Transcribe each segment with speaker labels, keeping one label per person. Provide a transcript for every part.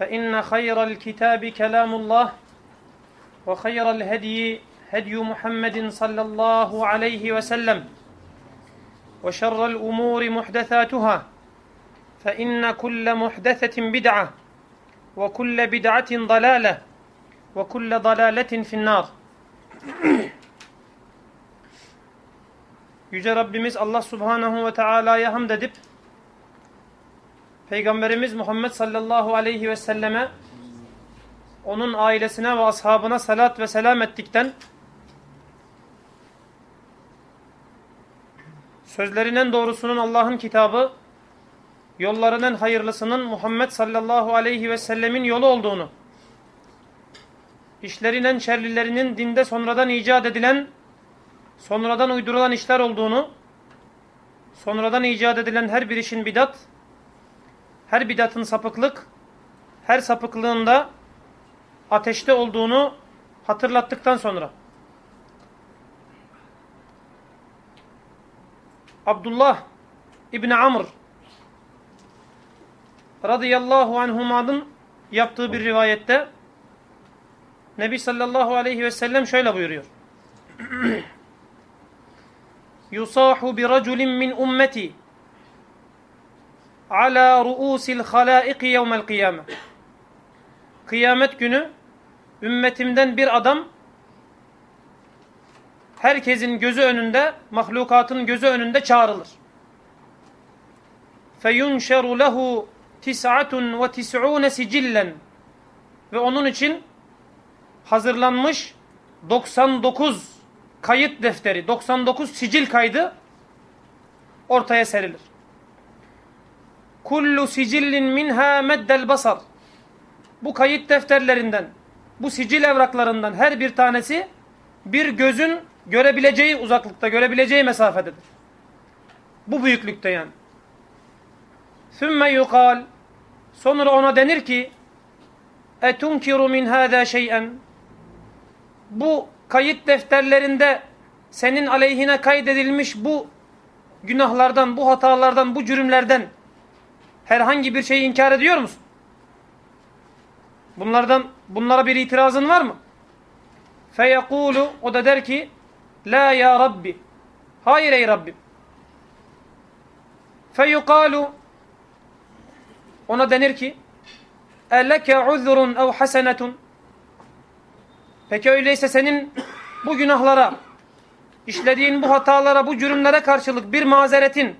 Speaker 1: فإن خير الكتاب كلام الله وخير الهدي هدي محمد صلى الله عليه وسلم وشر الأمور محدثاتها فإن كل محدثة بدعة وكل بدعة ضلالة وكل ضلالة في النار. Yüce Rabbimiz Allah Subhanahu ve Taala'ya hamd edip Peygamberimiz Muhammed sallallahu aleyhi ve selleme onun ailesine ve ashabına salat ve selam ettikten sözlerin en doğrusunun Allah'ın kitabı yolların en hayırlısının Muhammed sallallahu aleyhi ve sellemin yolu olduğunu işlerin en şerlilerinin dinde sonradan icat edilen sonradan uydurulan işler olduğunu sonradan icat edilen her bir işin bidat her bidatın sapıklık, her sapıklığında ateşte olduğunu hatırlattıktan sonra Abdullah İbni Amr radıyallahu anhumanın yaptığı bir rivayette Nebi sallallahu aleyhi ve sellem şöyle buyuruyor. Yusahu bi raculin min ummeti ala ruusil halaiki yevmel kıyame. Kıyamet günü ümmetimden bir adam herkesin gözü önünde, mahlukatın gözü önünde çağrılır. Feyunşeru lehu tis'atun ve tis'une sicillen ve onun için hazırlanmış 99 kayıt defteri, 99 sicil kaydı ortaya serilir. Kullu sicillin minha meddel basar. Bu kayıt defterlerinden, bu sicil evraklarından her bir tanesi bir gözün görebileceği uzaklıkta, görebileceği mesafededir. Bu büyüklükte yani. Sümme yukal. Sonra ona denir ki etunkiru min hâzâ şey'en bu kayıt defterlerinde senin aleyhine kaydedilmiş bu günahlardan, bu hatalardan, bu cürümlerden herhangi bir şeyi inkar ediyor musun? Bunlardan bunlara bir itirazın var mı? Feyekulu o da der ki La ya Rabbi Hayır ey Rabbim Feyukalu ona denir ki Eleke uzrun ev hasenetun Peki öyleyse senin bu günahlara işlediğin bu hatalara, bu cürümlere karşılık bir mazeretin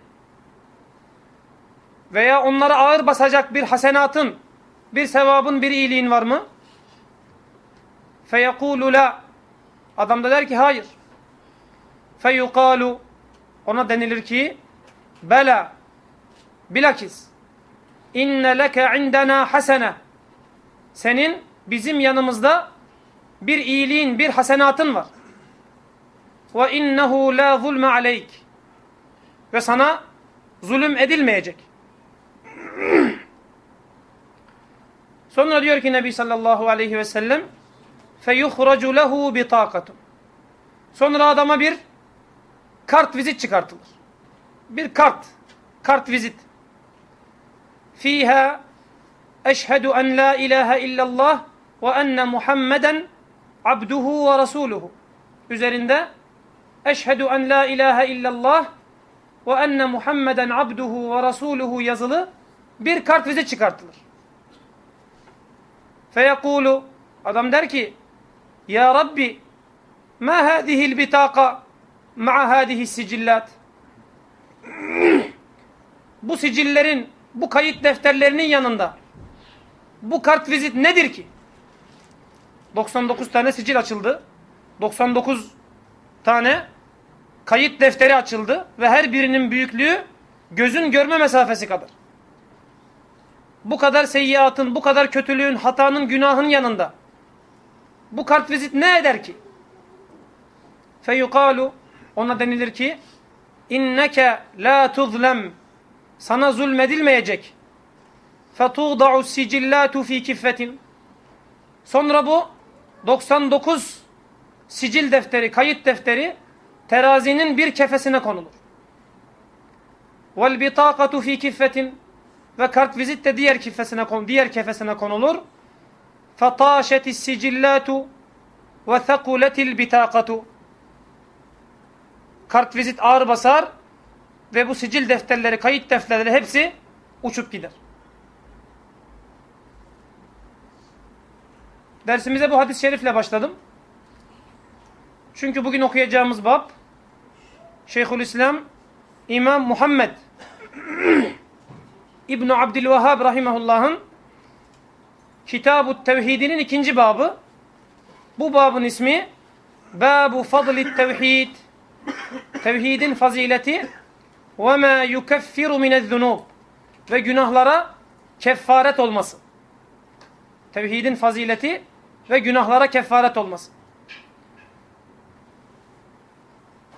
Speaker 1: veya onlara ağır basacak bir hasenatın, bir sevabın, bir iyiliğin var mı? فَيَقُولُ la. Adam da der ki hayır. فَيُقَالُ Ona denilir ki bela bilakis inne leke indena hasene senin bizim yanımızda bir iyiliğin, bir hasenatın var. Ve innehu la zulme aleyk. Ve sana zulüm edilmeyecek. Sonra diyor ki Nebi sallallahu aleyhi ve sellem feyuhracu lehu bitaqatun. Sonra adama bir kart vizit çıkartılır. Bir kart. Kart vizit. Fiha eşhedü en la ilahe illallah ve enne Muhammeden abduhu ve rasuluhu. Üzerinde eşhedü en la ilahe illallah ve enne Muhammeden abduhu ve rasuluhu yazılı bir kart vize çıkartılır. Feyekulu adam der ki Ya Rabbi ma hadihil bitaka ma'a hadihi sicillat bu sicillerin bu kayıt defterlerinin yanında bu kart vizit nedir ki? 99 tane sicil açıldı. 99 tane kayıt defteri açıldı ve her birinin büyüklüğü gözün görme mesafesi kadar. Bu kadar seyyiatın, bu kadar kötülüğün, hatanın, günahın yanında bu kartvizit ne eder ki? Feyukalu ona denilir ki inneke la tuzlem sana zulmedilmeyecek. Fetuğda'u sicillatu fi kiffetin Sonra bu 99 sicil defteri, kayıt defteri terazinin bir kefesine konulur. Vel bitaqatu fi kiffetin ve kartvizit de diğer kefesine kon diğer kefesine konulur. Fataşetis sicillatu ve thakuletil bitaqatu. Kartvizit ağır basar ve bu sicil defterleri, kayıt defterleri hepsi uçup gider. Dersimize bu hadis-i şerifle başladım. Çünkü bugün okuyacağımız bab Şeyhülislam İmam Muhammed İbn Abdülvehhab rahimehullah'ın Kitab-ı Tevhid'inin ikinci babı. Bu babın ismi Babu Fadli Tevhid Tevhidin fazileti ve ma yukeffiru minezzunub ve günahlara kefaret olması. Tevhidin fazileti ve günahlara kefaret olması.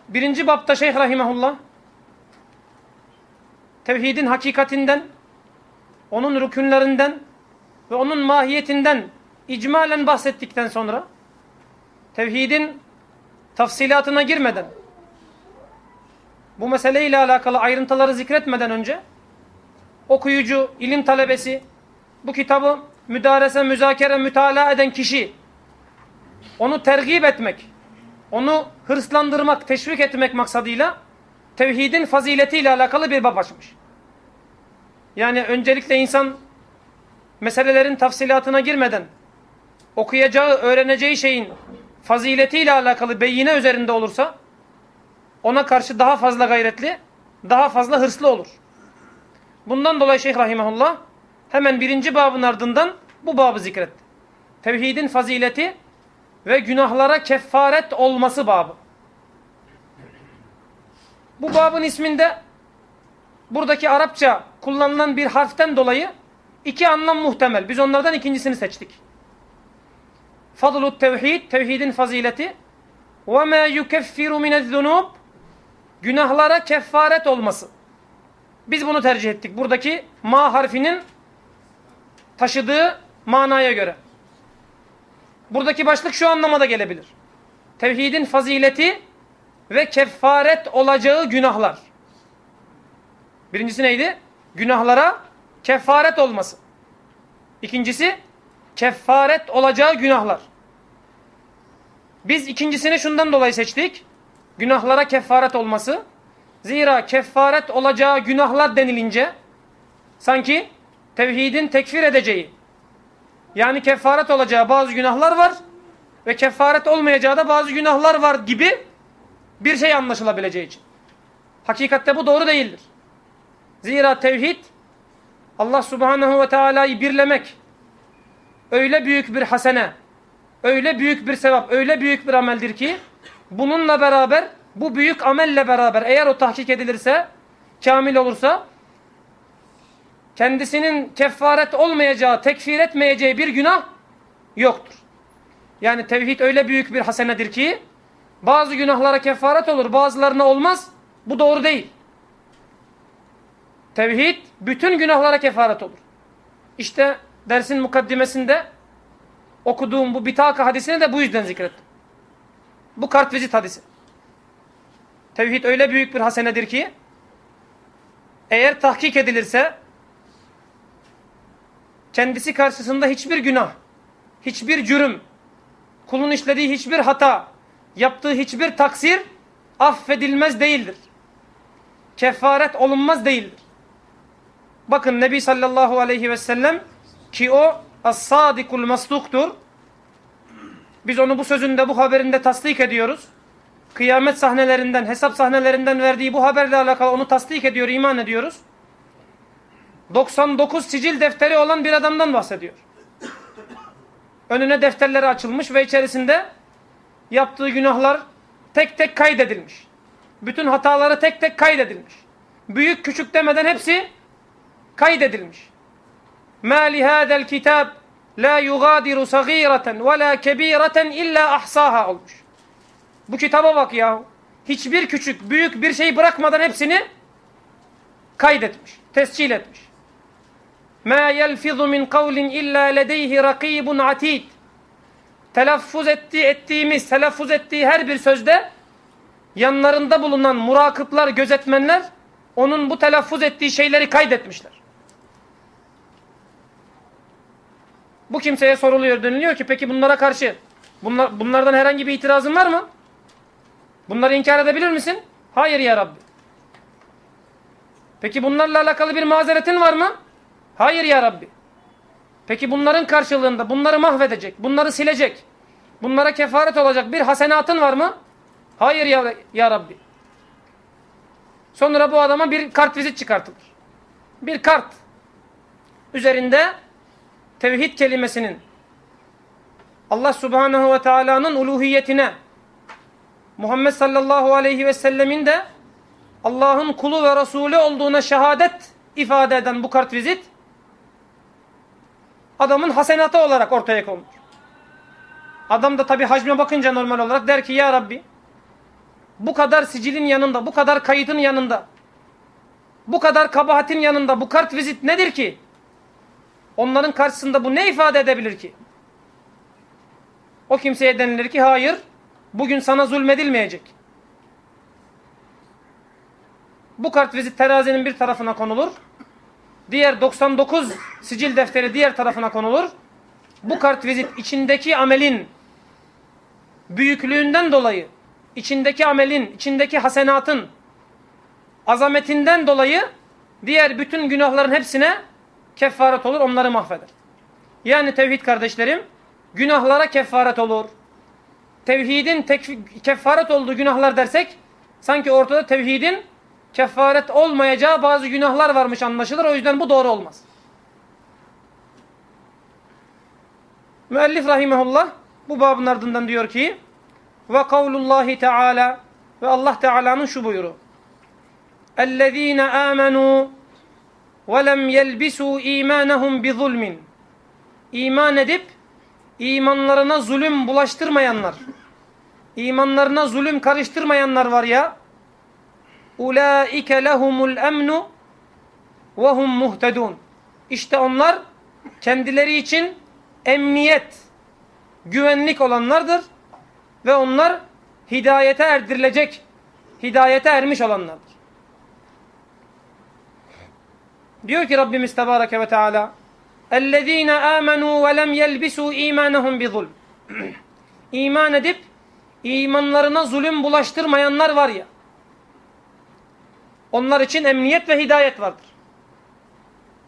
Speaker 1: Birinci bapta Şeyh Rahimahullah tevhidin hakikatinden, onun rükünlerinden ve onun mahiyetinden icmalen bahsettikten sonra tevhidin tafsilatına girmeden bu meseleyle alakalı ayrıntıları zikretmeden önce okuyucu, ilim talebesi bu kitabı müdarese, müzakere, mütalaa eden kişi onu tergip etmek, onu hırslandırmak, teşvik etmek maksadıyla tevhidin faziletiyle alakalı bir bab açmış. Yani öncelikle insan meselelerin tafsilatına girmeden okuyacağı, öğreneceği şeyin faziletiyle alakalı beyine üzerinde olursa ona karşı daha fazla gayretli, daha fazla hırslı olur. Bundan dolayı Şeyh Rahimahullah hemen birinci babın ardından bu babı zikretti. Tevhidin fazileti ve günahlara kefaret olması babı. Bu babın isminde buradaki Arapça kullanılan bir harften dolayı iki anlam muhtemel. Biz onlardan ikincisini seçtik. Fadlut tevhid, tevhidin fazileti ve ma yukeffiru minezzunub günahlara kefaret olması. Biz bunu tercih ettik. Buradaki ma harfinin taşıdığı manaya göre. Buradaki başlık şu anlamada gelebilir. Tevhidin fazileti ve kefaret olacağı günahlar. Birincisi neydi? Günahlara kefaret olması. İkincisi kefaret olacağı günahlar. Biz ikincisini şundan dolayı seçtik. Günahlara kefaret olması. Zira kefaret olacağı günahlar denilince sanki tevhidin tekfir edeceği yani kefaret olacağı bazı günahlar var ve kefaret olmayacağı da bazı günahlar var gibi bir şey anlaşılabileceği için. Hakikatte bu doğru değildir. Zira tevhid Allah subhanahu ve teala'yı birlemek öyle büyük bir hasene, öyle büyük bir sevap, öyle büyük bir ameldir ki bununla beraber, bu büyük amelle beraber eğer o tahkik edilirse, kamil olursa kendisinin kefaret olmayacağı, tekfir etmeyeceği bir günah yoktur. Yani tevhid öyle büyük bir hasenedir ki bazı günahlara kefaret olur, bazılarına olmaz. Bu doğru değil. Tevhid bütün günahlara kefaret olur. İşte dersin mukaddimesinde okuduğum bu bitaka hadisini de bu yüzden zikrettim. Bu kartvizit hadisi. Tevhid öyle büyük bir hasenedir ki eğer tahkik edilirse kendisi karşısında hiçbir günah, hiçbir cürüm, kulun işlediği hiçbir hata, yaptığı hiçbir taksir affedilmez değildir. Kefaret olunmaz değildir. Bakın Nebi sallallahu aleyhi ve sellem ki o as-sadikul masduktur. Biz onu bu sözünde, bu haberinde tasdik ediyoruz. Kıyamet sahnelerinden, hesap sahnelerinden verdiği bu haberle alakalı onu tasdik ediyor, iman ediyoruz. 99 sicil defteri olan bir adamdan bahsediyor. Önüne defterleri açılmış ve içerisinde yaptığı günahlar tek tek kaydedilmiş. Bütün hataları tek tek kaydedilmiş. Büyük küçük demeden hepsi kaydedilmiş. Ma lihadel kitab la yugadiru sagireten ve la kebireten illa ahsaha olmuş. Bu kitaba bak ya. Hiçbir küçük, büyük bir şey bırakmadan hepsini kaydetmiş, tescil etmiş. Ma yelfizu min kavlin illa ledeyhi rakibun atid. Telaffuz etti, ettiğimiz, telaffuz ettiği her bir sözde yanlarında bulunan murakıplar, gözetmenler onun bu telaffuz ettiği şeyleri kaydetmişler. Bu kimseye soruluyor, deniliyor ki peki bunlara karşı bunlar, bunlardan herhangi bir itirazın var mı? Bunları inkar edebilir misin? Hayır ya Rabbi. Peki bunlarla alakalı bir mazeretin var mı? Hayır ya Rabbi. Peki bunların karşılığında bunları mahvedecek, bunları silecek, bunlara kefaret olacak bir hasenatın var mı? Hayır ya, ya Rabbi. Sonra bu adama bir kart vizit çıkartılır. Bir kart. Üzerinde tevhid kelimesinin Allah subhanehu ve teala'nın uluhiyetine Muhammed sallallahu aleyhi ve sellemin de Allah'ın kulu ve Resulü olduğuna şehadet ifade eden bu kart vizit adamın hasenatı olarak ortaya konmuş. Adam da tabi hacme bakınca normal olarak der ki ya Rabbi bu kadar sicilin yanında, bu kadar kayıtın yanında, bu kadar kabahatin yanında bu kart vizit nedir ki? Onların karşısında bu ne ifade edebilir ki? O kimseye denilir ki hayır, bugün sana zulmedilmeyecek. Bu kart vizit terazinin bir tarafına konulur. Diğer 99 sicil defteri diğer tarafına konulur. Bu kart vizit içindeki amelin büyüklüğünden dolayı, içindeki amelin, içindeki hasenatın azametinden dolayı diğer bütün günahların hepsine kefaret olur onları mahveder. Yani tevhid kardeşlerim günahlara kefaret olur. Tevhidin kefaret olduğu günahlar dersek sanki ortada tevhidin kefaret olmayacağı bazı günahlar varmış anlaşılır. O yüzden bu doğru olmaz. Müellif rahimehullah bu babın ardından diyor ki ve kavlullahi teala ve Allah Teala'nın şu buyruğu. Ellezine amenu وَلَمْ يَلْبِسُوا اِيمَانَهُمْ بِظُلْمٍ İman edip imanlarına zulüm bulaştırmayanlar, imanlarına zulüm karıştırmayanlar var ya, اُولَٰئِكَ لَهُمُ الْاَمْنُ وَهُمْ muhtedun. İşte onlar kendileri için emniyet, güvenlik olanlardır ve onlar hidayete erdirilecek, hidayete ermiş olanlardır. Diyor ki Rabbimiz Tebareke ve Teala اَلَّذ۪ينَ آمَنُوا وَلَمْ يَلْبِسُوا اِيمَانَهُمْ بِظُلْمٍ İman edip imanlarına zulüm bulaştırmayanlar var ya onlar için emniyet ve hidayet vardır.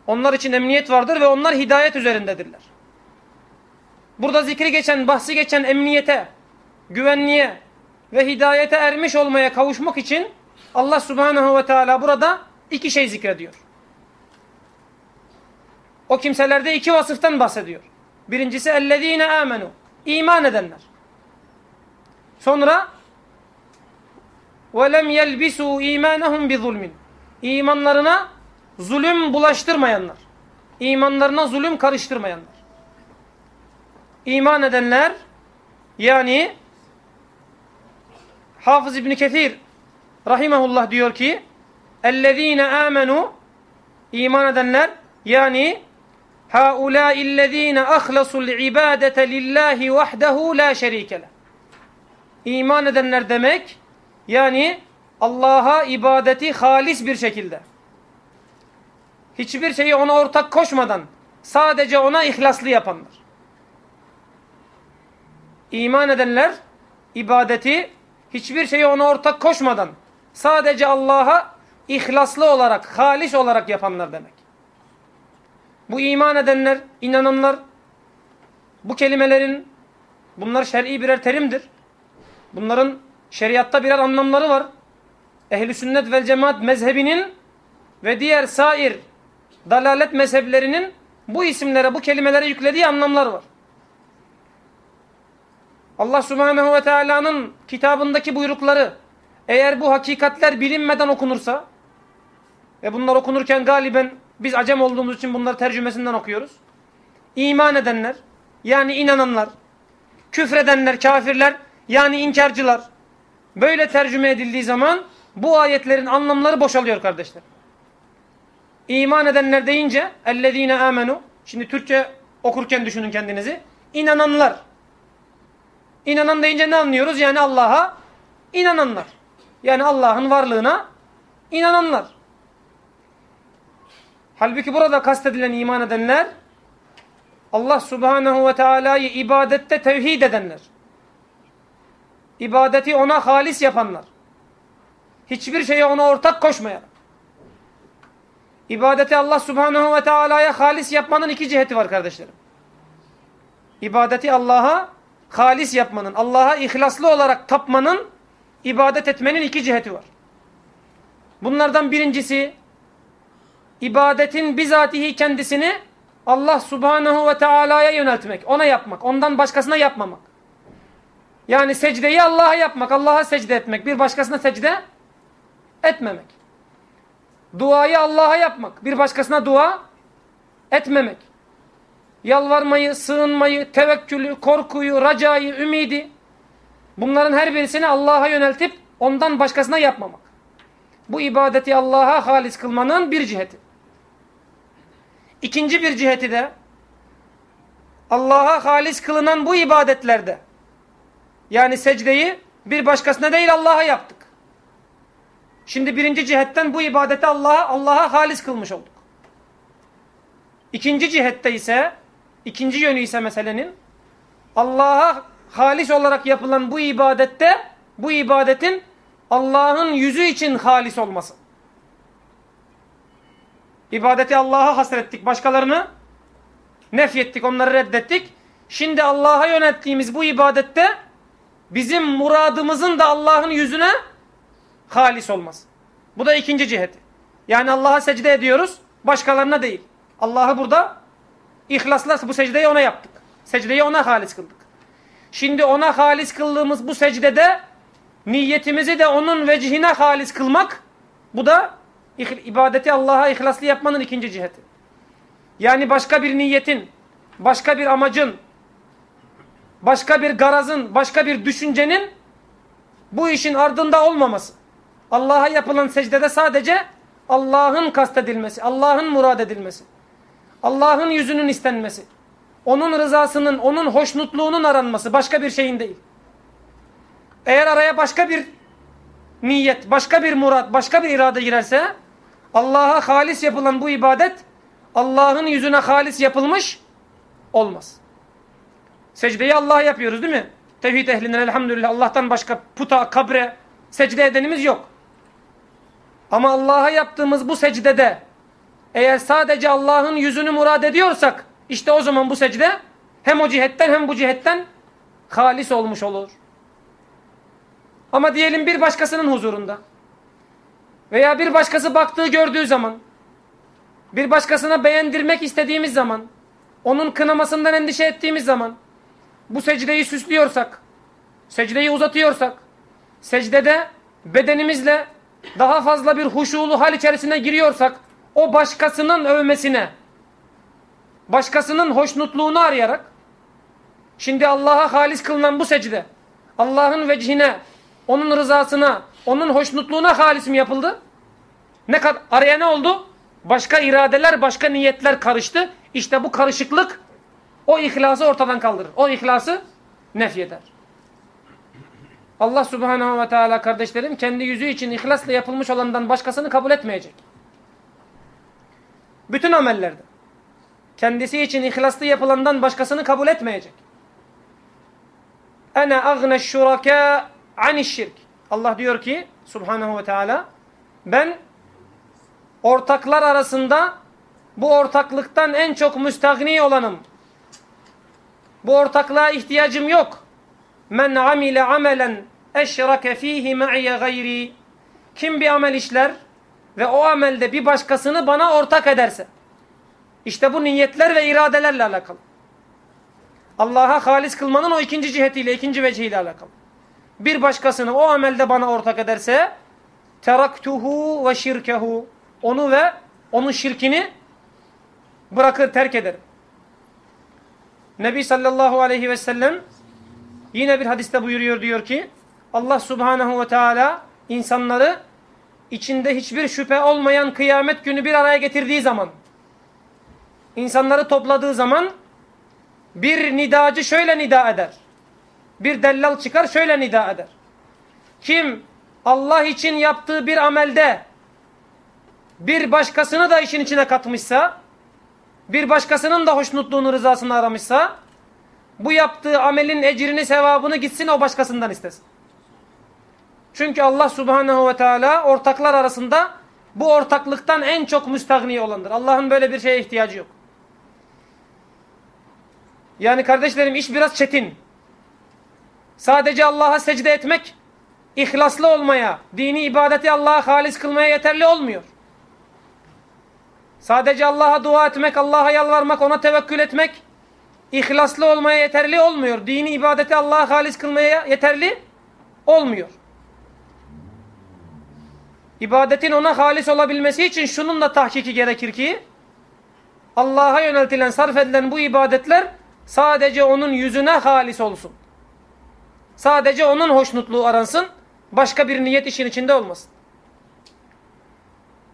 Speaker 1: Onlar için emniyet vardır ve onlar hidayet üzerindedirler. Burada zikri geçen, bahsi geçen emniyete, güvenliğe ve hidayete ermiş olmaya kavuşmak için Allah subhanehu ve teala burada iki şey zikrediyor. O kimselerde iki vasıftan bahsediyor. Birincisi ellezine amenu. İman edenler. Sonra وَلَمْ يَلْبِسُوا اِيمَانَهُمْ بِظُلْمٍ İmanlarına zulüm bulaştırmayanlar. İmanlarına zulüm karıştırmayanlar. İman edenler yani Hafız İbni Kethir rahimahullah diyor ki اَلَّذ۪ينَ آمَنُوا iman edenler yani هَؤُلَاءِ الَّذ۪ينَ أَخْلَصُوا الْعِبَادَةَ لِلّٰهِ وَحْدَهُ لَا شَر۪يكَ لَهُ İman edenler demek yani Allah'a ibadeti halis bir şekilde hiçbir şeyi ona ortak koşmadan sadece ona ihlaslı yapanlar. İman edenler ibadeti hiçbir şeyi ona ortak koşmadan sadece Allah'a ihlaslı olarak, halis olarak yapanlar demek. Bu iman edenler, inananlar bu kelimelerin bunlar şer'i birer terimdir. Bunların şeriatta birer anlamları var. Ehli sünnet vel cemaat mezhebinin ve diğer sair dalalet mezheplerinin bu isimlere, bu kelimelere yüklediği anlamlar var. Allah subhanehu ve teala'nın kitabındaki buyrukları eğer bu hakikatler bilinmeden okunursa ve bunlar okunurken galiben Biz acem olduğumuz için bunları tercümesinden okuyoruz. İman edenler yani inananlar, küfredenler, kafirler yani inkarcılar. Böyle tercüme edildiği zaman bu ayetlerin anlamları boşalıyor kardeşler. İman edenler deyince ellezine amenu şimdi Türkçe okurken düşünün kendinizi. İnananlar. İnanan deyince ne anlıyoruz? Yani Allah'a inananlar. Yani Allah'ın varlığına inananlar. Halbuki burada kastedilen iman edenler Allah subhanehu ve teala'yı ibadette tevhid edenler. İbadeti ona halis yapanlar. Hiçbir şeye ona ortak koşmayarak. İbadeti Allah subhanehu ve teala'ya halis yapmanın iki ciheti var kardeşlerim. İbadeti Allah'a halis yapmanın, Allah'a ihlaslı olarak tapmanın, ibadet etmenin iki ciheti var. Bunlardan birincisi, ibadetin bizatihi kendisini Allah subhanehu ve teala'ya yöneltmek, ona yapmak, ondan başkasına yapmamak. Yani secdeyi Allah'a yapmak, Allah'a secde etmek, bir başkasına secde etmemek. Duayı Allah'a yapmak, bir başkasına dua etmemek. Yalvarmayı, sığınmayı, tevekkülü, korkuyu, racayı, ümidi bunların her birisini Allah'a yöneltip ondan başkasına yapmamak. Bu ibadeti Allah'a halis kılmanın bir ciheti. İkinci bir ciheti de Allah'a halis kılınan bu ibadetlerde yani secdeyi bir başkasına değil Allah'a yaptık. Şimdi birinci cihetten bu ibadeti Allah'a Allah'a halis kılmış olduk. İkinci cihette ise ikinci yönü ise meselenin Allah'a halis olarak yapılan bu ibadette bu ibadetin Allah'ın yüzü için halis olması. İbadeti Allah'a hasrettik. Başkalarını nefyettik. Onları reddettik. Şimdi Allah'a yönettiğimiz bu ibadette bizim muradımızın da Allah'ın yüzüne halis olması. Bu da ikinci ciheti. Yani Allah'a secde ediyoruz. Başkalarına değil. Allah'ı burada ihlasla bu secdeyi ona yaptık. Secdeyi ona halis kıldık. Şimdi ona halis kıldığımız bu secdede niyetimizi de onun vecihine halis kılmak bu da ibadeti Allah'a ihlaslı yapmanın ikinci ciheti. Yani başka bir niyetin, başka bir amacın, başka bir garazın, başka bir düşüncenin bu işin ardında olmaması. Allah'a yapılan secdede sadece Allah'ın kastedilmesi, Allah'ın murad edilmesi. Allah'ın yüzünün istenmesi. Onun rızasının, onun hoşnutluğunun aranması. Başka bir şeyin değil. Eğer araya başka bir niyet, başka bir murat, başka bir irade girerse Allah'a halis yapılan bu ibadet Allah'ın yüzüne halis yapılmış olmaz. Secdeyi Allah'a yapıyoruz değil mi? Tevhid ehlinden elhamdülillah Allah'tan başka puta, kabre secde edenimiz yok. Ama Allah'a yaptığımız bu secdede eğer sadece Allah'ın yüzünü murad ediyorsak işte o zaman bu secde hem o cihetten hem bu cihetten halis olmuş olur. Ama diyelim bir başkasının huzurunda veya bir başkası baktığı gördüğü zaman bir başkasına beğendirmek istediğimiz zaman onun kınamasından endişe ettiğimiz zaman bu secdeyi süslüyorsak secdeyi uzatıyorsak secdede bedenimizle daha fazla bir huşulu hal içerisine giriyorsak o başkasının övmesine, başkasının hoşnutluğunu arayarak, şimdi Allah'a halis kılınan bu secde, Allah'ın vecihine, onun rızasına, onun hoşnutluğuna halis mi yapıldı? Ne kadar araya ne oldu? Başka iradeler, başka niyetler karıştı. İşte bu karışıklık o ihlası ortadan kaldırır. O ihlası nefyeder. Allah subhanahu ve teala kardeşlerim kendi yüzü için ihlasla yapılmış olandan başkasını kabul etmeyecek. Bütün amellerde. Kendisi için ihlaslı yapılandan başkasını kabul etmeyecek. Ene agne şuraka aniş şirk. Allah diyor ki subhanahu ve teala ben ortaklar arasında bu ortaklıktan en çok müstahni olanım. Bu ortaklığa ihtiyacım yok. Men amile amelen eşrake fihi ma'iye gayri. Kim bir amel işler ve o amelde bir başkasını bana ortak ederse. İşte bu niyetler ve iradelerle alakalı. Allah'a halis kılmanın o ikinci cihetiyle, ikinci vecihiyle alakalı. Bir başkasını o amelde bana ortak ederse teraktuhu ve şirkehu onu ve onun şirkini bırakır, terk ederim. Nebi sallallahu aleyhi ve sellem yine bir hadiste buyuruyor diyor ki Allah subhanahu ve teala insanları içinde hiçbir şüphe olmayan kıyamet günü bir araya getirdiği zaman insanları topladığı zaman bir nidacı şöyle nida eder. Bir dellal çıkar şöyle nida eder. Kim Allah için yaptığı bir amelde bir başkasını da işin içine katmışsa, bir başkasının da hoşnutluğunu, rızasını aramışsa, bu yaptığı amelin ecrini, sevabını gitsin o başkasından istesin. Çünkü Allah subhanehu ve teala ortaklar arasında bu ortaklıktan en çok müstahni olandır. Allah'ın böyle bir şeye ihtiyacı yok. Yani kardeşlerim iş biraz çetin. Sadece Allah'a secde etmek, ihlaslı olmaya, dini ibadeti Allah'a halis kılmaya yeterli olmuyor. Sadece Allah'a dua etmek, Allah'a yalvarmak, ona tevekkül etmek, ihlaslı olmaya yeterli olmuyor. Dini ibadeti Allah'a halis kılmaya yeterli olmuyor. İbadetin ona halis olabilmesi için şunun da tahkiki gerekir ki, Allah'a yöneltilen, sarf edilen bu ibadetler sadece onun yüzüne halis olsun. Sadece onun hoşnutluğu aransın, başka bir niyet işin içinde olmasın.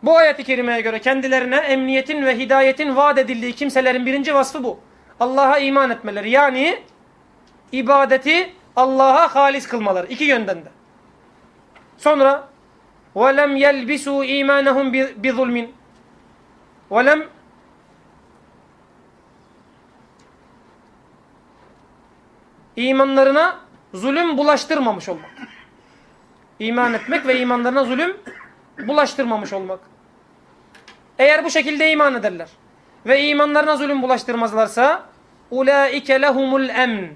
Speaker 1: Bu ayet-i kerimeye göre kendilerine emniyetin ve hidayetin vaat edildiği kimselerin birinci vasfı bu. Allah'a iman etmeleri. Yani ibadeti Allah'a halis kılmaları. iki yönden de. Sonra وَلَمْ يَلْبِسُوا اِيمَانَهُمْ بِظُلْمٍ وَلَمْ imanlarına zulüm bulaştırmamış olmak. İman etmek ve imanlarına zulüm bulaştırmamış olmak. Eğer bu şekilde iman ederler ve imanlarına zulüm bulaştırmazlarsa ulaike lehumul emn.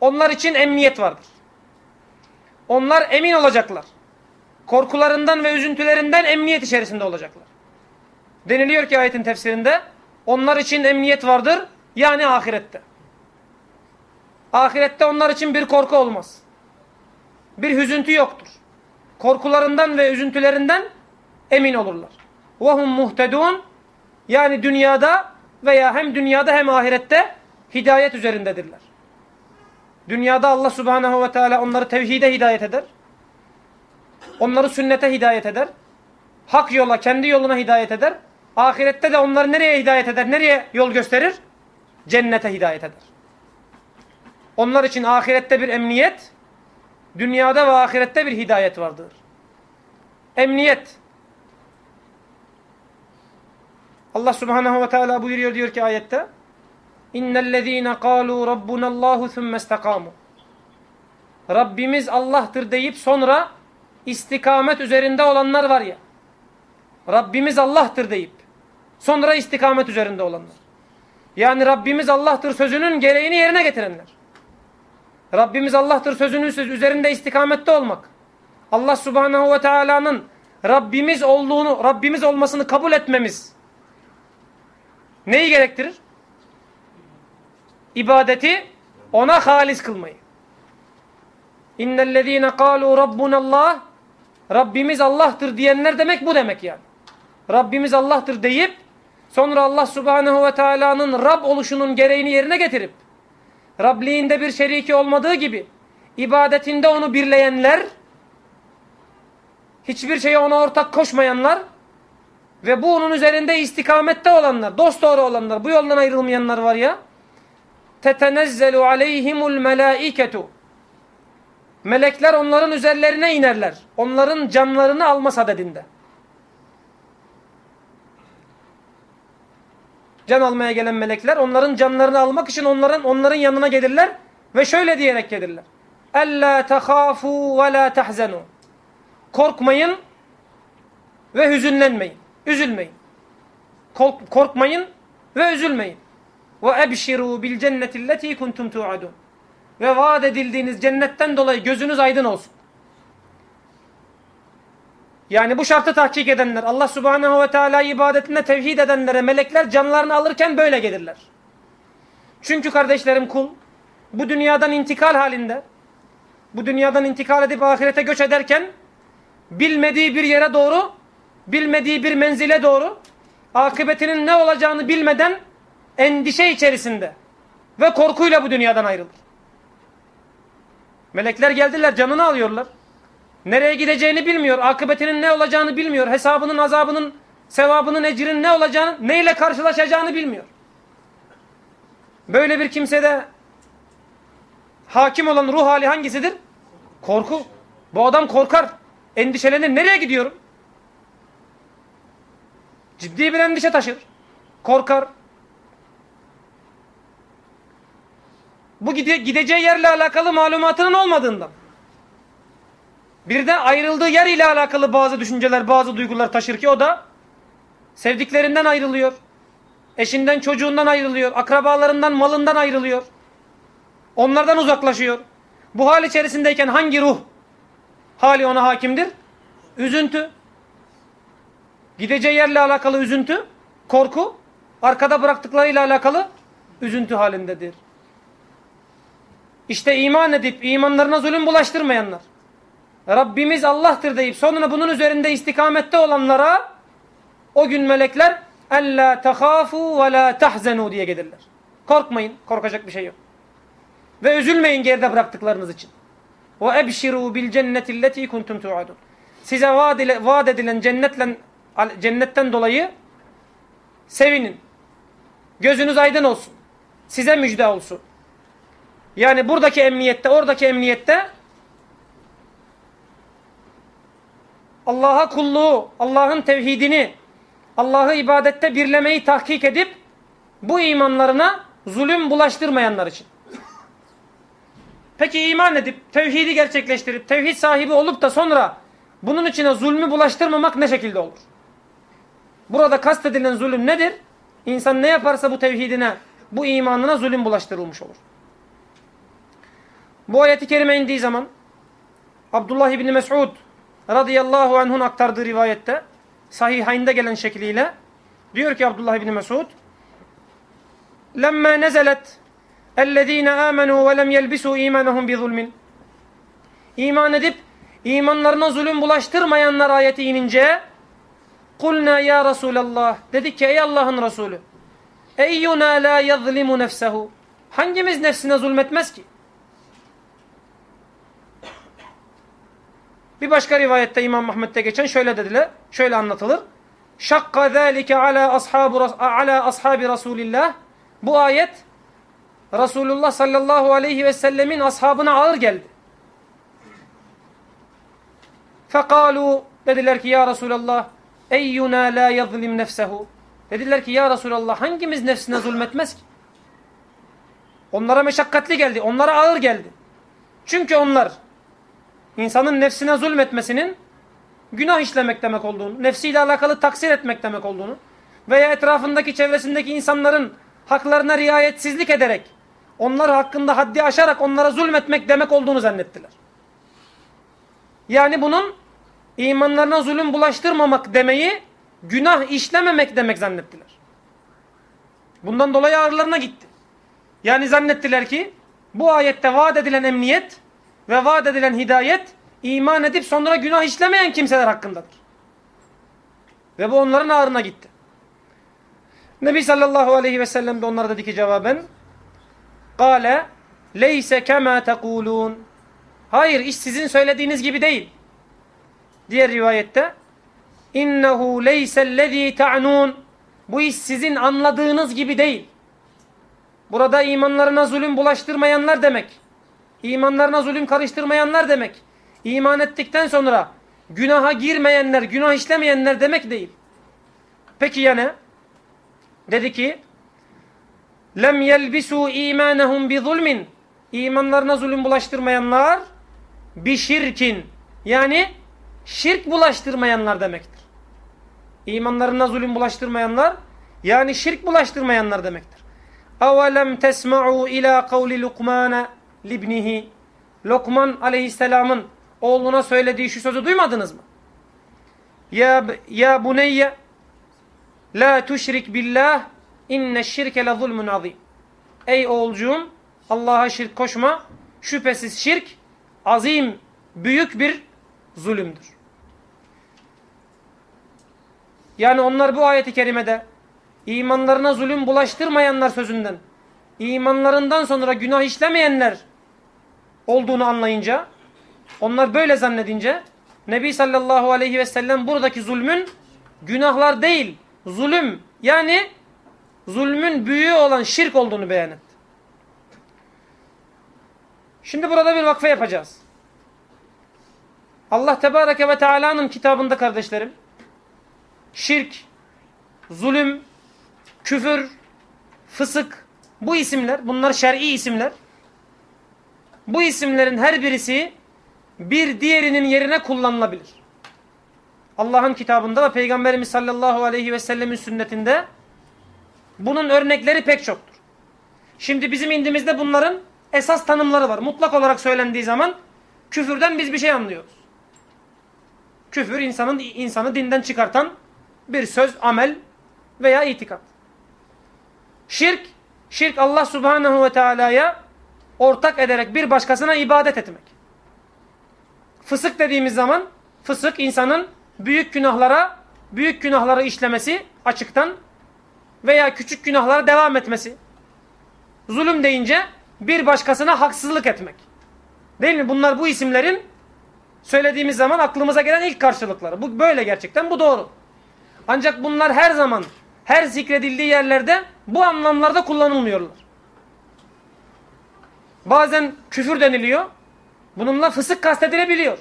Speaker 1: Onlar için emniyet vardır. Onlar emin olacaklar. Korkularından ve üzüntülerinden emniyet içerisinde olacaklar. Deniliyor ki ayetin tefsirinde onlar için emniyet vardır yani ahirette. Ahirette onlar için bir korku olmaz. Bir hüzüntü yoktur. Korkularından ve üzüntülerinden emin olurlar. وَهُمْ muhtedun Yani dünyada veya hem dünyada hem ahirette hidayet üzerindedirler. Dünyada Allah subhanehu ve teala onları tevhide hidayet eder. Onları sünnete hidayet eder. Hak yola, kendi yoluna hidayet eder. Ahirette de onları nereye hidayet eder? Nereye yol gösterir? Cennete hidayet eder. Onlar için ahirette bir emniyet, dünyada ve ahirette bir hidayet vardır. Emniyet. Allah subhanehu ve teala buyuruyor diyor ki ayette İnnellezîne kâlû rabbunallâhu thumme istekâmû Rabbimiz Allah'tır deyip sonra istikamet üzerinde olanlar var ya. Rabbimiz Allah'tır deyip sonra istikamet üzerinde olanlar. Yani Rabbimiz Allah'tır sözünün gereğini yerine getirenler. Rabbimiz Allah'tır sözünün söz üzerinde istikamette olmak. Allah Subhanahu ve Taala'nın Rabbimiz olduğunu, Rabbimiz olmasını kabul etmemiz neyi gerektirir? İbadeti ona halis kılmayı. İnnellezîne kâlû rabbunallah Rabbimiz Allah'tır diyenler demek bu demek yani. Rabbimiz Allah'tır deyip sonra Allah Subhanahu ve Taala'nın Rab oluşunun gereğini yerine getirip Rabliğinde bir şeriki olmadığı gibi ibadetinde onu birleyenler hiçbir şeye ona ortak koşmayanlar ve bu onun üzerinde istikamette olanlar, dost doğru olanlar, bu yoldan ayrılmayanlar var ya tetenezzelu aleyhimul melaiketu Melekler onların üzerlerine inerler. Onların canlarını alma sadedinde. Can almaya gelen melekler onların canlarını almak için onların onların yanına gelirler ve şöyle diyerek gelirler. Ella tahafu ve la tahzenu. Korkmayın ve hüzünlenmeyin. Üzülmeyin. Korkmayın ve üzülmeyin. Ve ebşiru bil cennetilleti kuntum tu'adun. Ve vaat edildiğiniz cennetten dolayı gözünüz aydın olsun. Yani bu şartı tahkik edenler, Allah subhanehu ve teala ibadetinde tevhid edenlere melekler canlarını alırken böyle gelirler. Çünkü kardeşlerim kul bu dünyadan intikal halinde, bu dünyadan intikal edip ahirete göç ederken bilmediği bir yere doğru, bilmediği bir menzile doğru akıbetinin ne olacağını bilmeden endişe içerisinde ve korkuyla bu dünyadan ayrılır. Melekler geldiler canını alıyorlar. Nereye gideceğini bilmiyor, akıbetinin ne olacağını bilmiyor, hesabının, azabının, sevabının, ecrinin ne olacağını, neyle karşılaşacağını bilmiyor. Böyle bir kimsede hakim olan ruh hali hangisidir? Korku. Bu adam korkar, endişelenir. Nereye gidiyorum? Ciddi bir endişe taşır. Korkar. Bu gide gideceği yerle alakalı malumatının olmadığından. Bir de ayrıldığı yer ile alakalı bazı düşünceler, bazı duygular taşır ki o da sevdiklerinden ayrılıyor. Eşinden, çocuğundan ayrılıyor. Akrabalarından, malından ayrılıyor. Onlardan uzaklaşıyor. Bu hal içerisindeyken hangi ruh hali ona hakimdir? Üzüntü. Gideceği yerle alakalı üzüntü, korku, arkada bıraktıklarıyla alakalı üzüntü halindedir. İşte iman edip imanlarına zulüm bulaştırmayanlar, Rabbimiz Allah'tır deyip sonra bunun üzerinde istikamette olanlara o gün melekler اَلَّا تَخَافُوا وَلَا تَحْزَنُوا diye gelirler. Korkmayın, korkacak bir şey yok. Ve üzülmeyin geride bıraktıklarınız için. وَاَبْشِرُوا بِالْجَنَّةِ الَّتِي كُنْتُمْ تُعَدُونَ Size vaat edilen cennetle, cennetten dolayı sevinin. Gözünüz aydın olsun. Size müjde olsun. Yani buradaki emniyette, oradaki emniyette Allah'a kulluğu, Allah'ın tevhidini, Allah'ı ibadette birlemeyi tahkik edip bu imanlarına zulüm bulaştırmayanlar için. Peki iman edip, tevhidi gerçekleştirip, tevhid sahibi olup da sonra bunun içine zulmü bulaştırmamak ne şekilde olur? Burada kastedilen zulüm nedir? İnsan ne yaparsa bu tevhidine, bu imanına zulüm bulaştırılmış olur. Bu ayeti kerime indiği zaman Abdullah İbni Mes'ud radıyallahu anh'un aktardığı rivayette sahihayinde gelen şekliyle diyor ki Abdullah İbni Mes'ud لَمَّا نَزَلَتْ اَلَّذ۪ينَ آمَنُوا وَلَمْ يَلْبِسُوا اِيمَانَهُمْ بِظُلْمٍ İman edip imanlarına zulüm bulaştırmayanlar ayeti inince Kulna ya Resulallah dedik ki ey Allah'ın Resulü Eyyuna la yazlimu nefsehu Hangimiz nefsine zulmetmez ki? Bir başka rivayette İmam Muhammed'de geçen şöyle dediler, şöyle anlatılır. Şakka zâlike ala ashabu ala ashabi Rasulillah. Bu ayet Resulullah sallallahu aleyhi ve sellemin ashabına ağır geldi. Fekalu dediler ki ya Resulallah eyyuna la yazlim nefsehu. Dediler ki ya Resulallah hangimiz nefsine zulmetmez ki? Onlara meşakkatli geldi, onlara ağır geldi. Çünkü onlar insanın nefsine zulmetmesinin günah işlemek demek olduğunu, nefsiyle alakalı taksir etmek demek olduğunu veya etrafındaki çevresindeki insanların haklarına riayetsizlik ederek onlar hakkında haddi aşarak onlara zulmetmek demek olduğunu zannettiler. Yani bunun imanlarına zulüm bulaştırmamak demeyi günah işlememek demek zannettiler. Bundan dolayı ağırlarına gitti. Yani zannettiler ki bu ayette vaat edilen emniyet ve vaat edilen hidayet iman edip sonra günah işlemeyen kimseler hakkındadır. Ve bu onların ağrına gitti. Nebi sallallahu aleyhi ve sellem de onlara dedi ki cevaben Kale leyse kema tekulun Hayır iş sizin söylediğiniz gibi değil. Diğer rivayette innehu leysellezî ta'nun Bu iş sizin anladığınız gibi değil. Burada imanlarına zulüm bulaştırmayanlar demek. İmanlarına zulüm karıştırmayanlar demek. İman ettikten sonra günaha girmeyenler, günah işlemeyenler demek değil. Peki ya ne? Dedi ki lem yelbisu imanahum bi zulmin imanlarına zulüm bulaştırmayanlar bir şirkin yani şirk bulaştırmayanlar demektir. İmanlarına zulüm bulaştırmayanlar yani şirk bulaştırmayanlar demektir. Avelem tesma'u ila kavli Lukmana libnihi Lokman aleyhisselamın oğluna söylediği şu sözü duymadınız mı? Ya ya buneyye la tuşrik billah inne şirke la zulmun azim. Ey oğulcuğum Allah'a şirk koşma. Şüphesiz şirk azim, büyük bir zulümdür. Yani onlar bu ayeti kerimede imanlarına zulüm bulaştırmayanlar sözünden, imanlarından sonra günah işlemeyenler olduğunu anlayınca, onlar böyle zannedince, Nebi sallallahu aleyhi ve sellem buradaki zulmün günahlar değil, zulüm yani zulmün büyüğü olan şirk olduğunu beyan etti. Şimdi burada bir vakfe yapacağız. Allah Tebareke ve Teala'nın kitabında kardeşlerim, şirk, zulüm, küfür, fısık, bu isimler, bunlar şer'i isimler. Bu isimlerin her birisi bir diğerinin yerine kullanılabilir. Allah'ın kitabında ve Peygamberimiz sallallahu aleyhi ve sellemin sünnetinde bunun örnekleri pek çoktur. Şimdi bizim indimizde bunların esas tanımları var. Mutlak olarak söylendiği zaman küfürden biz bir şey anlıyoruz. Küfür insanın insanı dinden çıkartan bir söz, amel veya itikat. Şirk, şirk Allah subhanehu ve teala'ya ortak ederek bir başkasına ibadet etmek. Fısık dediğimiz zaman, fısık insanın büyük günahlara, büyük günahları işlemesi açıktan veya küçük günahlara devam etmesi. Zulüm deyince bir başkasına haksızlık etmek. Değil mi? Bunlar bu isimlerin söylediğimiz zaman aklımıza gelen ilk karşılıkları. Bu böyle gerçekten bu doğru. Ancak bunlar her zaman her zikredildiği yerlerde bu anlamlarda kullanılmıyorlar. Bazen küfür deniliyor. Bununla fısık kastedilebiliyor.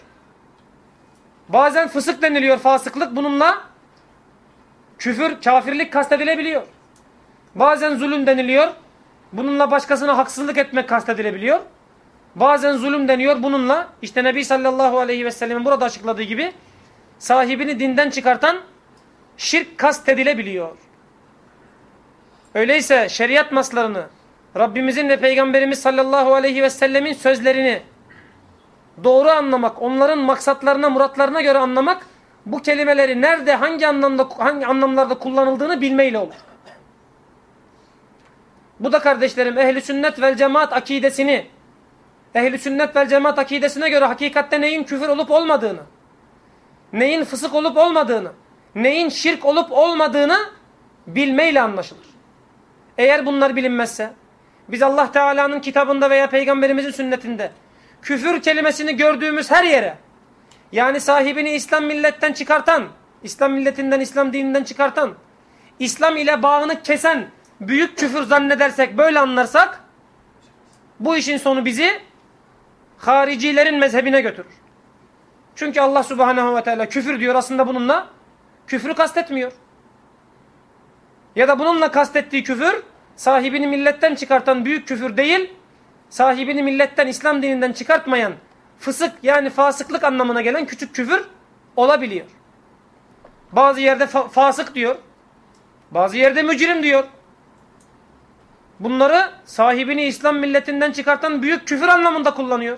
Speaker 1: Bazen fısık deniliyor, fasıklık. Bununla küfür, kafirlik kastedilebiliyor. Bazen zulüm deniliyor. Bununla başkasına haksızlık etmek kastedilebiliyor. Bazen zulüm deniyor. Bununla işte Nebi sallallahu aleyhi ve sellemin burada açıkladığı gibi sahibini dinden çıkartan şirk kastedilebiliyor. Öyleyse şeriat maslarını, Rabbimizin ve Peygamberimiz sallallahu aleyhi ve sellemin sözlerini doğru anlamak, onların maksatlarına, muratlarına göre anlamak, bu kelimeleri nerede, hangi anlamda, hangi anlamlarda kullanıldığını bilmeyle olur. Bu da kardeşlerim ehli sünnet vel cemaat akidesini, ehli sünnet vel cemaat akidesine göre hakikatte neyin küfür olup olmadığını, neyin fısık olup olmadığını, neyin şirk olup olmadığını bilmeyle anlaşılır. Eğer bunlar bilinmezse, biz Allah Teala'nın kitabında veya Peygamberimizin sünnetinde küfür kelimesini gördüğümüz her yere, yani sahibini İslam milletten çıkartan, İslam milletinden, İslam dininden çıkartan, İslam ile bağını kesen büyük küfür zannedersek, böyle anlarsak, bu işin sonu bizi haricilerin mezhebine götürür. Çünkü Allah subhanehu ve teala küfür diyor aslında bununla küfrü kastetmiyor. Ya da bununla kastettiği küfür sahibini milletten çıkartan büyük küfür değil, sahibini milletten İslam dininden çıkartmayan fısık yani fasıklık anlamına gelen küçük küfür olabiliyor. Bazı yerde fa fasık diyor. Bazı yerde mücrim diyor. Bunları sahibini İslam milletinden çıkartan büyük küfür anlamında kullanıyor.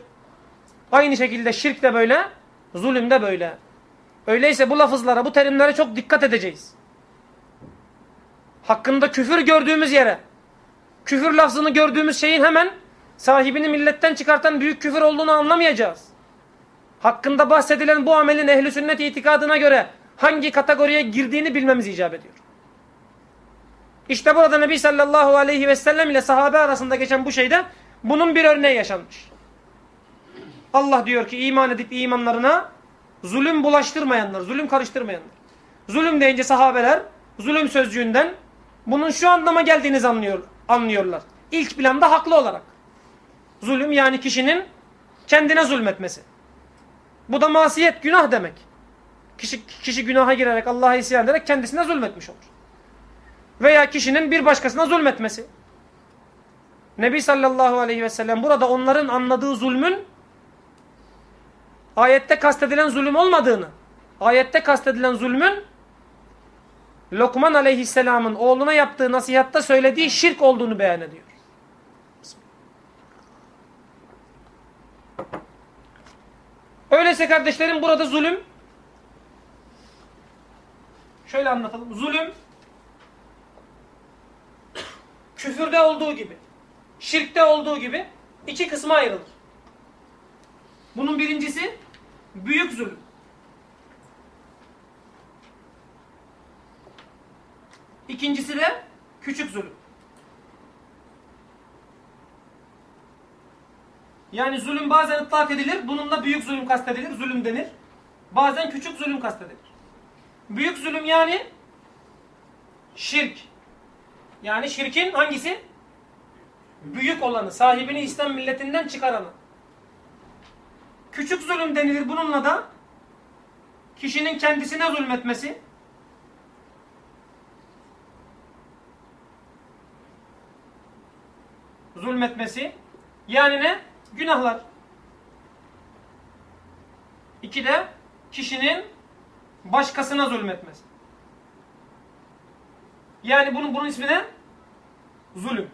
Speaker 1: Aynı şekilde şirk de böyle, zulüm de böyle. Öyleyse bu lafızlara, bu terimlere çok dikkat edeceğiz. Hakkında küfür gördüğümüz yere, küfür lafzını gördüğümüz şeyin hemen sahibini milletten çıkartan büyük küfür olduğunu anlamayacağız. Hakkında bahsedilen bu amelin ehli sünnet itikadına göre hangi kategoriye girdiğini bilmemiz icap ediyor. İşte burada Nebi sallallahu aleyhi ve sellem ile sahabe arasında geçen bu şeyde bunun bir örneği yaşanmış. Allah diyor ki iman edip imanlarına zulüm bulaştırmayanlar, zulüm karıştırmayanlar. Zulüm deyince sahabeler zulüm sözcüğünden bunun şu anlama geldiğini anlıyor, anlıyorlar. İlk planda haklı olarak. Zulüm yani kişinin kendine zulmetmesi. Bu da masiyet, günah demek. Kişi, kişi günaha girerek Allah'a isyan ederek kendisine zulmetmiş olur. Veya kişinin bir başkasına zulmetmesi. Nebi sallallahu aleyhi ve sellem burada onların anladığı zulmün ayette kastedilen zulüm olmadığını, ayette kastedilen zulmün Lokman aleyhisselamın oğluna yaptığı nasihatta söylediği şirk olduğunu beyan ediyor. Öyleyse kardeşlerim burada zulüm şöyle anlatalım. Zulüm küfürde olduğu gibi, şirkte olduğu gibi iki kısma ayrılır. Bunun birincisi büyük zulüm. İkincisi de küçük zulüm. Yani zulüm bazen ıtlak edilir. Bununla büyük zulüm kastedilir. Zulüm denir. Bazen küçük zulüm kastedilir. Büyük zulüm yani şirk. Yani şirkin hangisi? Büyük olanı. Sahibini İslam milletinden çıkaranı. Küçük zulüm denilir bununla da kişinin kendisine zulmetmesi, zulmetmesi, yani ne? Günahlar. İki de kişinin başkasına zulmetmesi. Yani bunun bunun ismi ne? Zulüm.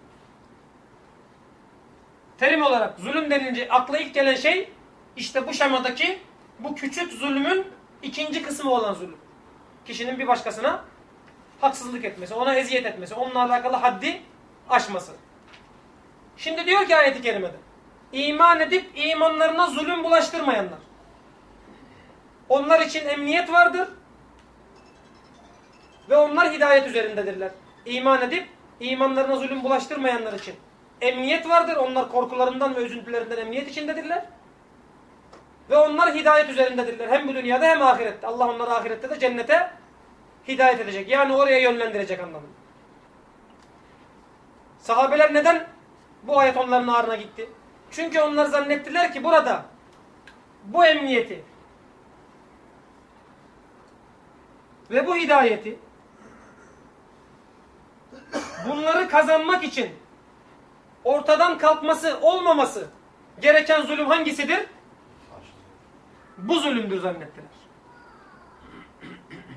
Speaker 1: Terim olarak zulüm denilince akla ilk gelen şey işte bu şemadaki bu küçük zulmün ikinci kısmı olan zulüm. Kişinin bir başkasına haksızlık etmesi, ona eziyet etmesi, onunla alakalı haddi aşması. Şimdi diyor ki ayeti kerimede. İman edip imanlarına zulüm bulaştırmayanlar. Onlar için emniyet vardır. Ve onlar hidayet üzerindedirler. İman edip imanlarına zulüm bulaştırmayanlar için emniyet vardır. Onlar korkularından ve üzüntülerinden emniyet içindedirler. Ve onlar hidayet üzerindedirler. Hem bu dünyada hem ahirette. Allah onları ahirette de cennete hidayet edecek. Yani oraya yönlendirecek anlamında. Sahabeler neden bu ayet onların ağrına gitti? Çünkü onlar zannettiler ki burada bu emniyeti ve bu hidayeti bunları kazanmak için ortadan kalkması, olmaması gereken zulüm hangisidir? Bu zulümdür zannettiler.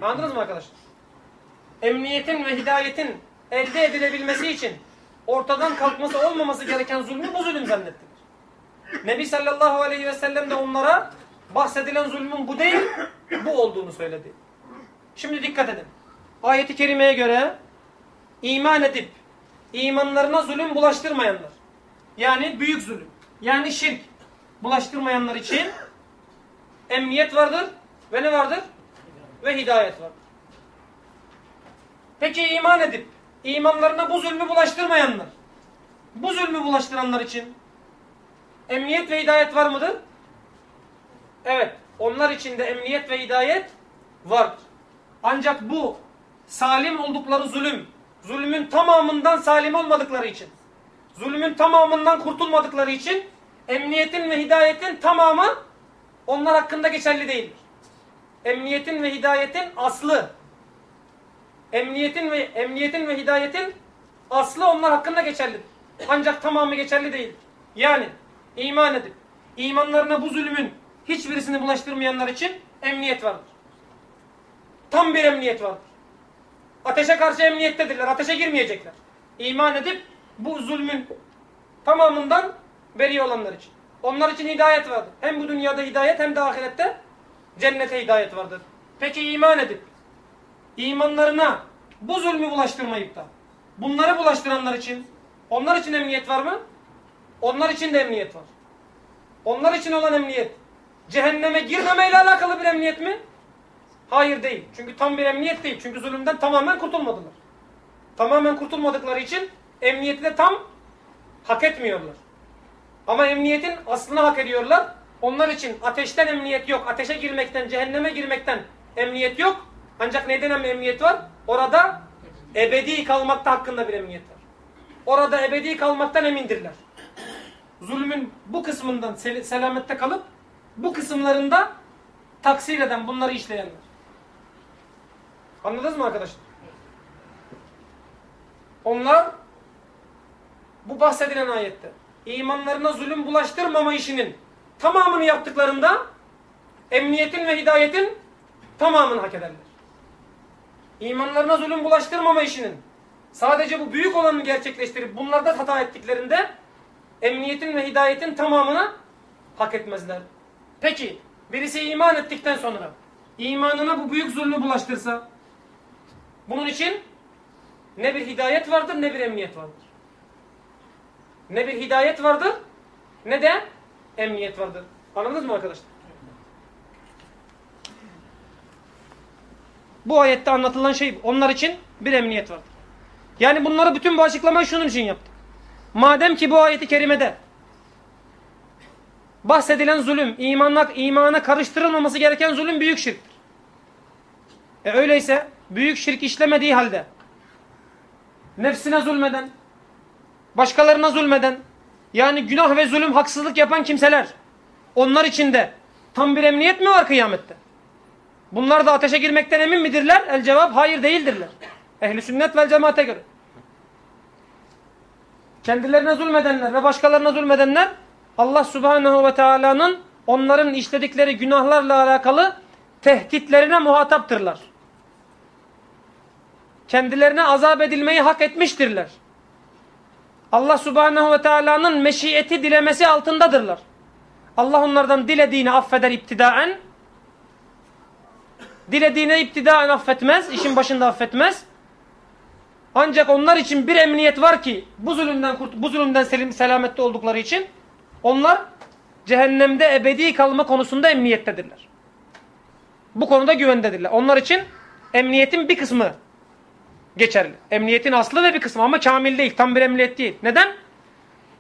Speaker 1: Anladınız mı arkadaşlar? Emniyetin ve hidayetin elde edilebilmesi için ortadan kalkması olmaması gereken zulmü bu zulüm zannettiler. Nebi sallallahu aleyhi ve sellem de onlara bahsedilen zulmün bu değil, bu olduğunu söyledi. Şimdi dikkat edin. Ayeti kerimeye göre iman edip imanlarına zulüm bulaştırmayanlar. Yani büyük zulüm. Yani şirk bulaştırmayanlar için emniyet vardır ve ne vardır? Ve hidayet vardır. Peki iman edip imanlarına bu zulmü bulaştırmayanlar. Bu zulmü bulaştıranlar için emniyet ve hidayet var mıdır? Evet. Onlar için de emniyet ve hidayet vardır. Ancak bu salim oldukları zulüm, zulmün tamamından salim olmadıkları için, zulmün tamamından kurtulmadıkları için emniyetin ve hidayetin tamamı onlar hakkında geçerli değildir. Emniyetin ve hidayetin aslı, emniyetin ve emniyetin ve hidayetin aslı onlar hakkında geçerlidir. Ancak tamamı geçerli değil. Yani iman edip imanlarına bu zulmün hiçbirisini bulaştırmayanlar için emniyet vardır. Tam bir emniyet vardır. Ateşe karşı emniyettedirler. Ateşe girmeyecekler. İman edip bu zulmün tamamından beri olanlar için. Onlar için hidayet vardır. Hem bu dünyada hidayet hem de ahirette cennete hidayet vardır. Peki iman edip imanlarına bu zulmü bulaştırmayıp da bunları bulaştıranlar için onlar için emniyet var mı? Onlar için de emniyet var. Onlar için olan emniyet cehenneme girmemeyle alakalı bir emniyet mi? Hayır değil. Çünkü tam bir emniyet değil. Çünkü zulümden tamamen kurtulmadılar. Tamamen kurtulmadıkları için emniyeti de tam hak etmiyorlar. Ama emniyetin aslını hak ediyorlar. Onlar için ateşten emniyet yok. Ateşe girmekten, cehenneme girmekten emniyet yok. Ancak neden emniyet var? Orada ebedi kalmakta hakkında bir emniyet var. Orada ebedi kalmaktan emindirler. Zulmün bu kısmından sel selamette kalıp bu kısımlarında taksir eden, bunları işleyenler. Anladınız mı arkadaşlar? Onlar bu bahsedilen ayette imanlarına zulüm bulaştırmama işinin tamamını yaptıklarında emniyetin ve hidayetin tamamını hak ederler. İmanlarına zulüm bulaştırmama işinin sadece bu büyük olanını gerçekleştirip bunlarda hata ettiklerinde emniyetin ve hidayetin tamamını hak etmezler. Peki birisi iman ettikten sonra imanına bu büyük zulmü bulaştırsa bunun için ne bir hidayet vardır ne bir emniyet vardır. Ne bir hidayet vardır ne de emniyet vardır. Anladınız mı arkadaşlar? Bu ayette anlatılan şey onlar için bir emniyet vardır. Yani bunları bütün bu açıklamayı şunun için yaptık. Madem ki bu ayeti kerimede bahsedilen zulüm, imanla, imana karıştırılmaması gereken zulüm büyük şirktir. E öyleyse büyük şirk işlemediği halde nefsine zulmeden, başkalarına zulmeden, yani günah ve zulüm, haksızlık yapan kimseler, onlar için de tam bir emniyet mi var kıyamette? Bunlar da ateşe girmekten emin midirler? El cevap hayır değildirler. Ehli sünnet vel cemaate göre. Kendilerine zulmedenler ve başkalarına zulmedenler Allah subhanehu ve teala'nın onların işledikleri günahlarla alakalı tehditlerine muhataptırlar. Kendilerine azap edilmeyi hak etmiştirler. Allah subhanehu ve teala'nın meşiyeti dilemesi altındadırlar. Allah onlardan dilediğini affeder iptidaen. Dilediğine iptidaen affetmez, işin başında affetmez. Ancak onlar için bir emniyet var ki bu zulümden bu zulümden selim, selamette oldukları için onlar cehennemde ebedi kalma konusunda emniyettedirler. Bu konuda güvendedirler. Onlar için emniyetin bir kısmı geçerli. Emniyetin aslı ve bir kısmı ama kamil değil. Tam bir emniyet değil. Neden?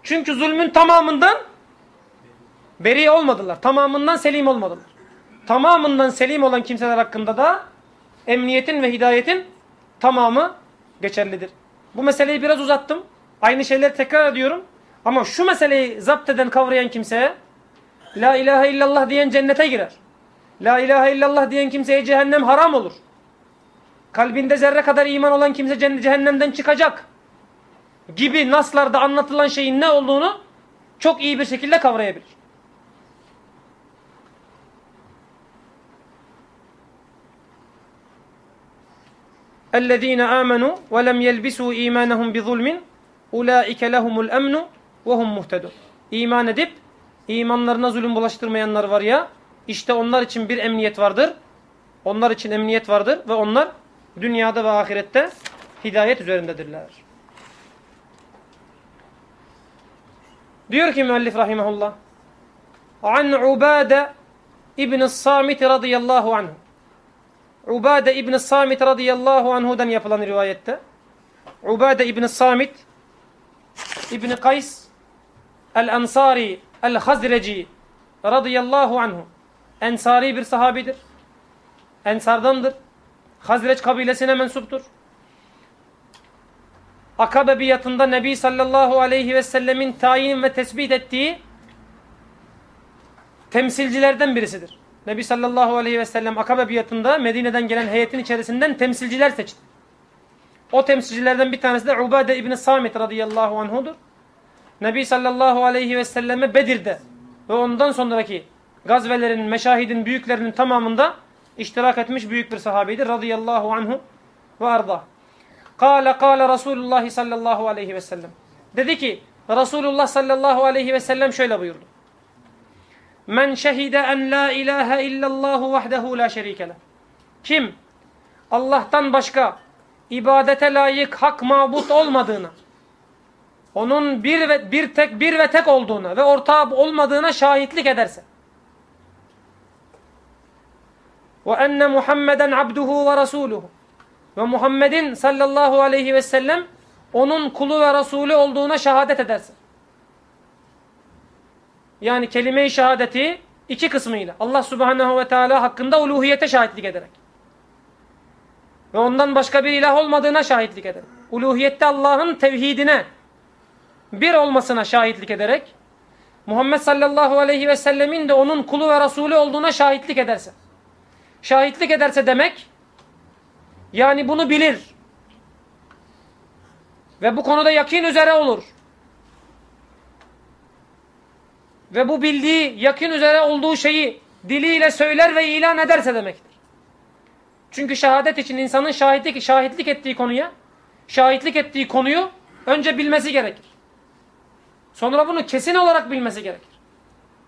Speaker 1: Çünkü zulmün tamamından beri olmadılar. Tamamından selim olmadılar. Tamamından selim olan kimseler hakkında da emniyetin ve hidayetin tamamı geçerlidir. Bu meseleyi biraz uzattım. Aynı şeyleri tekrar ediyorum. Ama şu meseleyi zapt eden, kavrayan kimseye La ilahe illallah diyen cennete girer. La ilahe illallah diyen kimseye cehennem haram olur. Kalbinde zerre kadar iman olan kimse cehennemden çıkacak. Gibi naslarda anlatılan şeyin ne olduğunu çok iyi bir şekilde kavrayabilir. اَلَّذ۪ينَ آمَنُوا وَلَمْ يَلْبِسُوا اِيمَانَهُمْ بِظُلْمٍ اُولَٰئِكَ لَهُمُ الْاَمْنُ وَهُمْ مُهْتَدُونَ İman edip imanlarına zulüm bulaştırmayanlar var ya, işte onlar için bir emniyet vardır. Onlar için emniyet vardır ve onlar dünyada ve ahirette hidayet üzerindedirler. Diyor ki müellif rahimahullah. An Ubade İbn-i Samit radıyallahu anhu. Ubade İbn-i Samit radıyallahu anhu'dan yapılan rivayette. Ubade İbn-i Samit İbn-i Kays El-Ansari El-Hazreci radıyallahu anhu. Ensari bir sahabidir. Ensardandır. Hazreç kabilesine mensuptur. Akabe biatında Nebi sallallahu aleyhi ve sellemin tayin ve tespit ettiği temsilcilerden birisidir. Nebi sallallahu aleyhi ve sellem Akabe biatında Medine'den gelen heyetin içerisinden temsilciler seçti. O temsilcilerden bir tanesi de Ubade İbni Samit radıyallahu anhudur. Nebi sallallahu aleyhi ve selleme Bedir'de ve ondan sonraki gazvelerin, meşahidin, büyüklerinin tamamında iştirak etmiş büyük bir sahabedir. Radıyallahu anhu ve arda. Kale kale Resulullah sallallahu aleyhi ve sellem. Dedi ki Resulullah sallallahu aleyhi ve sellem şöyle buyurdu. Men şehide en la ilahe illallahu vahdehu la şerike Kim Allah'tan başka ibadete layık hak mabut olmadığına, onun bir ve bir tek bir ve tek olduğuna ve ortağı olmadığına şahitlik ederse ve enne Muhammeden abduhu ve rasuluhu ve Muhammed'in sallallahu aleyhi ve sellem onun kulu ve Resulü olduğuna şehadet edersin. Yani kelime-i şehadeti iki kısmıyla. Allah subhanehu ve teala hakkında uluhiyete şahitlik ederek. Ve ondan başka bir ilah olmadığına şahitlik ederek. Uluhiyette Allah'ın tevhidine bir olmasına şahitlik ederek Muhammed sallallahu aleyhi ve sellemin de onun kulu ve Resulü olduğuna şahitlik ederse. Şahitlik ederse demek yani bunu bilir. Ve bu konuda yakin üzere olur ve bu bildiği yakin üzere olduğu şeyi diliyle söyler ve ilan ederse demektir. Çünkü şehadet için insanın şahitlik, şahitlik ettiği konuya şahitlik ettiği konuyu önce bilmesi gerekir. Sonra bunu kesin olarak bilmesi gerekir.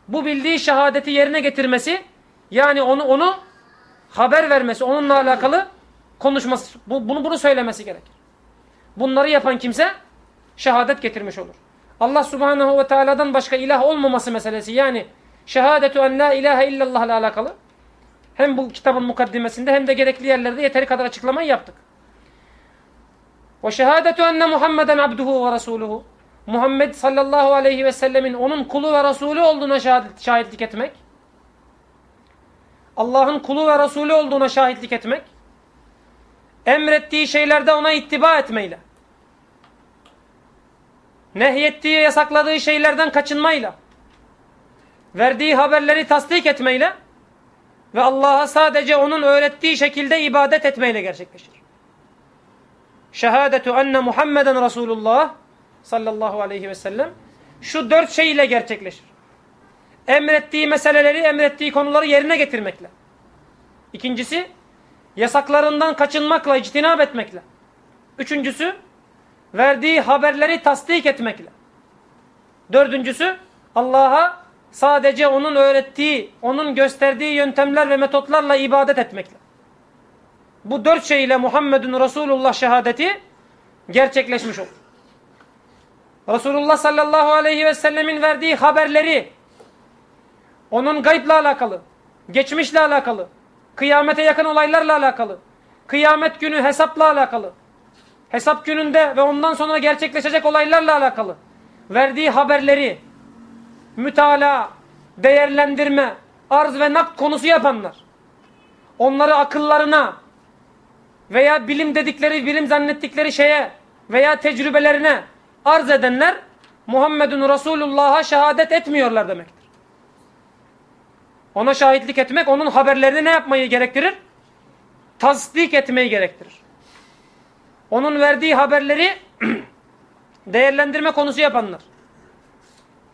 Speaker 1: Bu bildiği şehadeti yerine getirmesi yani onu onu haber vermesi, onunla alakalı konuşması, bu, bunu bunu söylemesi gerekir. Bunları yapan kimse şehadet getirmiş olur. Allah subhanehu ve teala'dan başka ilah olmaması meselesi yani şehadetu en la ilahe illallah ile alakalı hem bu kitabın mukaddimesinde hem de gerekli yerlerde yeteri kadar açıklamayı yaptık. Ve şehadetu enne Muhammeden abduhu ve rasuluhu. Muhammed sallallahu aleyhi ve sellemin onun kulu ve Resulü olduğuna şahit, şahitlik etmek. Allah'ın kulu ve Resulü olduğuna şahitlik etmek. Emrettiği şeylerde ona ittiba etmeyle. Nehyettiği, yasakladığı şeylerden kaçınmayla. Verdiği haberleri tasdik etmeyle. Ve Allah'a sadece onun öğrettiği şekilde ibadet etmeyle gerçekleşir. Şehadetu enne Muhammeden Resulullah sallallahu aleyhi ve sellem şu dört şey ile gerçekleşir. Emrettiği meseleleri, emrettiği konuları yerine getirmekle. İkincisi, yasaklarından kaçınmakla, ictinab etmekle. Üçüncüsü, verdiği haberleri tasdik etmekle. Dördüncüsü, Allah'a sadece onun öğrettiği, onun gösterdiği yöntemler ve metotlarla ibadet etmekle. Bu dört şey ile Muhammedun Resulullah şehadeti gerçekleşmiş olur. Resulullah sallallahu aleyhi ve sellemin verdiği haberleri, onun gaybla alakalı, geçmişle alakalı, kıyamete yakın olaylarla alakalı, kıyamet günü hesapla alakalı, hesap gününde ve ondan sonra gerçekleşecek olaylarla alakalı verdiği haberleri, mütala, değerlendirme, arz ve nak konusu yapanlar, onları akıllarına veya bilim dedikleri, bilim zannettikleri şeye veya tecrübelerine arz edenler Muhammedun Resulullah'a şehadet etmiyorlar demektir. Ona şahitlik etmek onun haberlerini ne yapmayı gerektirir? Tasdik etmeyi gerektirir. Onun verdiği haberleri değerlendirme konusu yapanlar.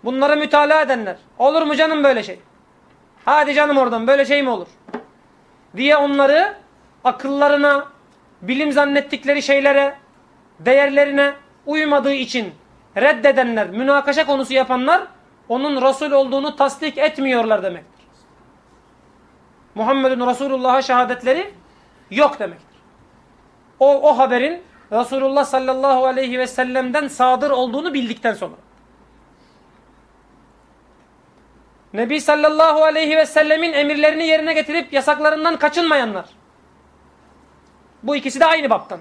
Speaker 1: Bunları mütalaa edenler. Olur mu canım böyle şey? Hadi canım oradan böyle şey mi olur? Diye onları akıllarına, bilim zannettikleri şeylere, değerlerine uymadığı için reddedenler, münakaşa konusu yapanlar onun Resul olduğunu tasdik etmiyorlar demektir. Muhammedun Resulullah'a şehadetleri yok demektir. O, o haberin Resulullah sallallahu aleyhi ve sellem'den sadır olduğunu bildikten sonra. Nebi sallallahu aleyhi ve sellemin emirlerini yerine getirip yasaklarından kaçınmayanlar. Bu ikisi de aynı baptan.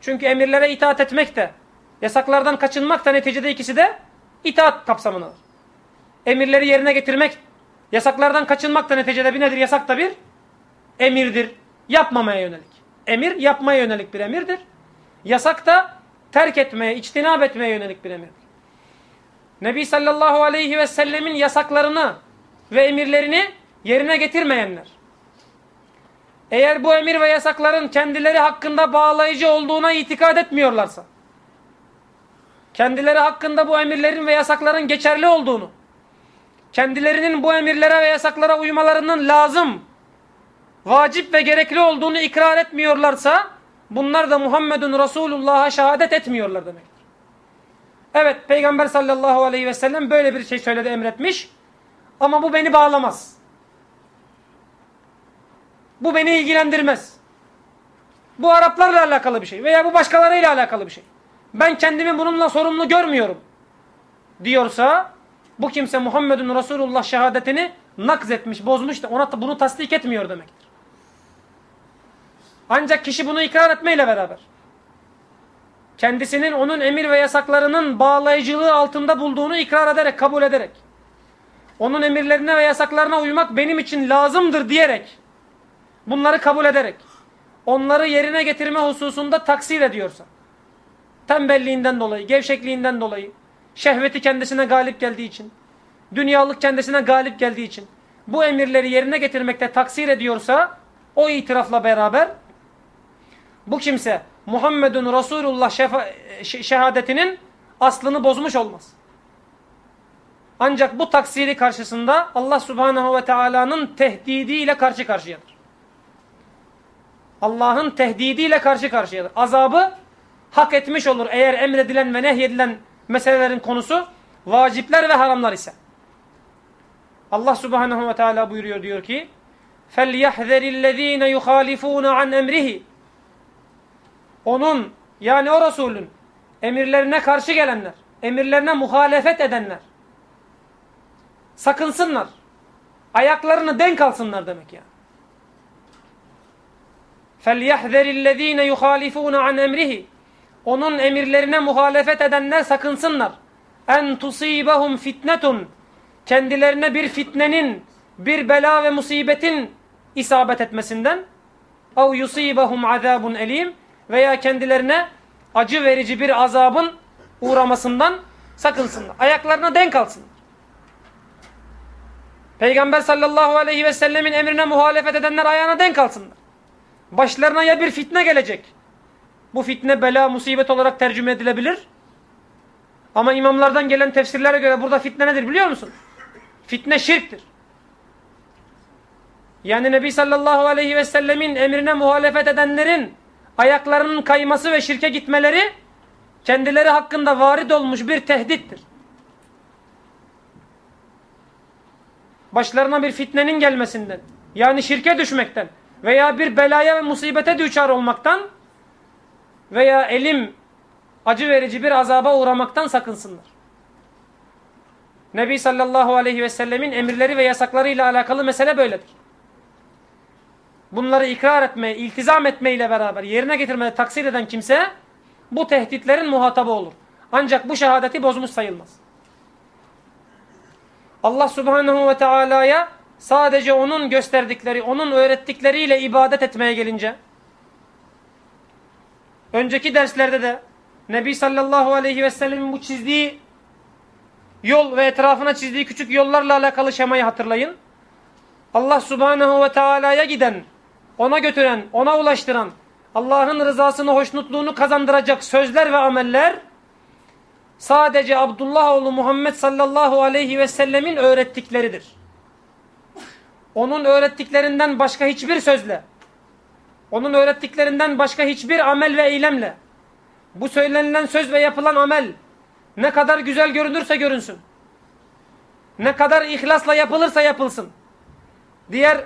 Speaker 1: Çünkü emirlere itaat etmek de, yasaklardan kaçınmak da neticede ikisi de itaat kapsamındadır. Emirleri yerine getirmek, yasaklardan kaçınmak da neticede bir nedir? Yasak da bir emirdir. Yapmamaya yönelik. Emir yapmaya yönelik bir emirdir. Yasak da terk etmeye, içtinab etmeye yönelik bir emirdir. Nebi sallallahu aleyhi ve sellemin yasaklarını ve emirlerini yerine getirmeyenler. Eğer bu emir ve yasakların kendileri hakkında bağlayıcı olduğuna itikad etmiyorlarsa, kendileri hakkında bu emirlerin ve yasakların geçerli olduğunu, kendilerinin bu emirlere ve yasaklara uymalarının lazım, vacip ve gerekli olduğunu ikrar etmiyorlarsa, bunlar da Muhammedun Resulullah'a şehadet etmiyorlar demektir. Evet, Peygamber sallallahu aleyhi ve sellem böyle bir şey söyledi, emretmiş. Ama bu beni bağlamaz. Bu beni ilgilendirmez. Bu Araplarla alakalı bir şey veya bu başkalarıyla alakalı bir şey. Ben kendimi bununla sorumlu görmüyorum diyorsa bu kimse Muhammedun Resulullah şehadetini nakz etmiş, bozmuş da ona bunu tasdik etmiyor demektir. Ancak kişi bunu ikrar etmeyle beraber. Kendisinin onun emir ve yasaklarının bağlayıcılığı altında bulduğunu ikrar ederek, kabul ederek onun emirlerine ve yasaklarına uymak benim için lazımdır diyerek bunları kabul ederek onları yerine getirme hususunda taksir ediyorsa tembelliğinden dolayı, gevşekliğinden dolayı şehveti kendisine galip geldiği için dünyalık kendisine galip geldiği için bu emirleri yerine getirmekte taksir ediyorsa o itirafla beraber bu kimse Muhammedun Resulullah şehadetinin aslını bozmuş olmaz. Ancak bu taksiri karşısında Allah Subhanahu ve Taala'nın tehdidiyle karşı karşıyadır. Allah'ın tehdidiyle karşı karşıyadır. Azabı hak etmiş olur eğer emredilen ve nehyedilen meselelerin konusu vacipler ve haramlar ise. Allah Subhanahu ve Teala buyuruyor diyor ki: "Felyahzarillezine yuhalifun an emrihi" Onun yani o Resulün emirlerine karşı gelenler, emirlerine muhalefet edenler sakınsınlar. Ayaklarını denk alsınlar demek yani. فَلْيَحْذَرِ الَّذ۪ينَ يُخَالِفُونَ عَنْ اَمْرِهِ onun emirlerine muhalefet edenler sakınsınlar. En tusibahum fitnetun kendilerine bir fitnenin, bir bela ve musibetin isabet etmesinden اَوْ يُصِيبَهُمْ عَذَابٌ elim veya kendilerine acı verici bir azabın uğramasından sakınsınlar. Ayaklarına denk alsınlar. Peygamber sallallahu aleyhi ve sellemin emrine muhalefet edenler ayağına denk alsınlar. Başlarına ya bir fitne gelecek. Bu fitne bela, musibet olarak tercüme edilebilir. Ama imamlardan gelen tefsirlere göre burada fitne nedir biliyor musun? Fitne şirktir. Yani Nebi sallallahu aleyhi ve sellemin emrine muhalefet edenlerin ayaklarının kayması ve şirke gitmeleri kendileri hakkında varid olmuş bir tehdittir. Başlarına bir fitnenin gelmesinden, yani şirke düşmekten veya bir belaya ve musibete düçar olmaktan veya elim acı verici bir azaba uğramaktan sakınsınlar. Nebi sallallahu aleyhi ve sellemin emirleri ve yasaklarıyla alakalı mesele böyledir. Bunları ikrar etme, iltizam etmeyle beraber yerine getirmede taksir eden kimse bu tehditlerin muhatabı olur. Ancak bu şehadeti bozmuş sayılmaz. Allah subhanahu ve teala'ya sadece onun gösterdikleri, onun öğrettikleriyle ibadet etmeye gelince önceki derslerde de Nebi sallallahu aleyhi ve sellemin bu çizdiği yol ve etrafına çizdiği küçük yollarla alakalı şemayı hatırlayın. Allah subhanahu ve teala'ya giden, ona götüren, ona ulaştıran, Allah'ın rızasını, hoşnutluğunu kazandıracak sözler ve ameller sadece Abdullah oğlu Muhammed sallallahu aleyhi ve sellemin öğrettikleridir. Onun öğrettiklerinden başka hiçbir sözle, onun öğrettiklerinden başka hiçbir amel ve eylemle, bu söylenilen söz ve yapılan amel ne kadar güzel görünürse görünsün, ne kadar ihlasla yapılırsa yapılsın, diğer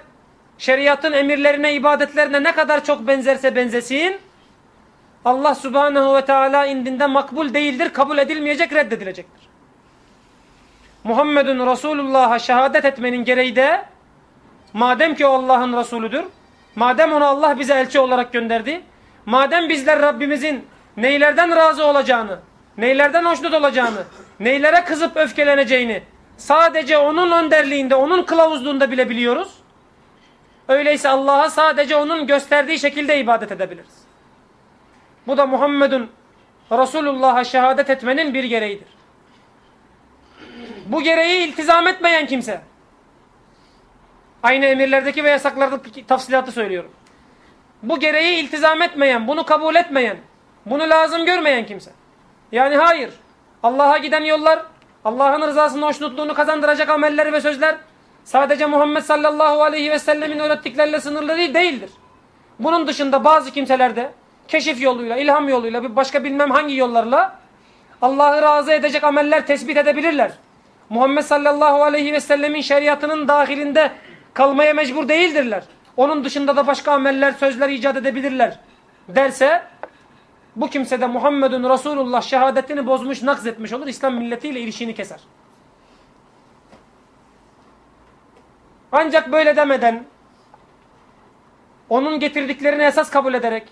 Speaker 1: şeriatın emirlerine, ibadetlerine ne kadar çok benzerse benzesin, Allah subhanehu ve teala indinde makbul değildir, kabul edilmeyecek, reddedilecektir. Muhammedun Resulullah'a şehadet etmenin gereği de, madem ki o Allah'ın Resulüdür, madem onu Allah bize elçi olarak gönderdi, madem bizler Rabbimizin neylerden razı olacağını, neylerden hoşnut olacağını, neylere kızıp öfkeleneceğini, sadece onun önderliğinde, onun kılavuzluğunda bile biliyoruz, Öyleyse Allah'a sadece onun gösterdiği şekilde ibadet edebiliriz. Bu da Muhammedun Resulullah'a şehadet etmenin bir gereğidir. Bu gereği iltizam etmeyen kimse, aynı emirlerdeki ve yasaklardaki tafsilatı söylüyorum. Bu gereği iltizam etmeyen, bunu kabul etmeyen, bunu lazım görmeyen kimse. Yani hayır, Allah'a giden yollar, Allah'ın rızasını, hoşnutluğunu kazandıracak ameller ve sözler sadece Muhammed sallallahu aleyhi ve sellemin öğrettikleriyle sınırlı değildir. Bunun dışında bazı kimselerde keşif yoluyla, ilham yoluyla, bir başka bilmem hangi yollarla Allah'ı razı edecek ameller tespit edebilirler. Muhammed sallallahu aleyhi ve sellemin şeriatının dahilinde kalmaya mecbur değildirler. Onun dışında da başka ameller, sözler icat edebilirler derse bu kimse de Muhammedun Resulullah şehadetini bozmuş, nakz etmiş olur. İslam milletiyle ilişkini keser. Ancak böyle demeden onun getirdiklerini esas kabul ederek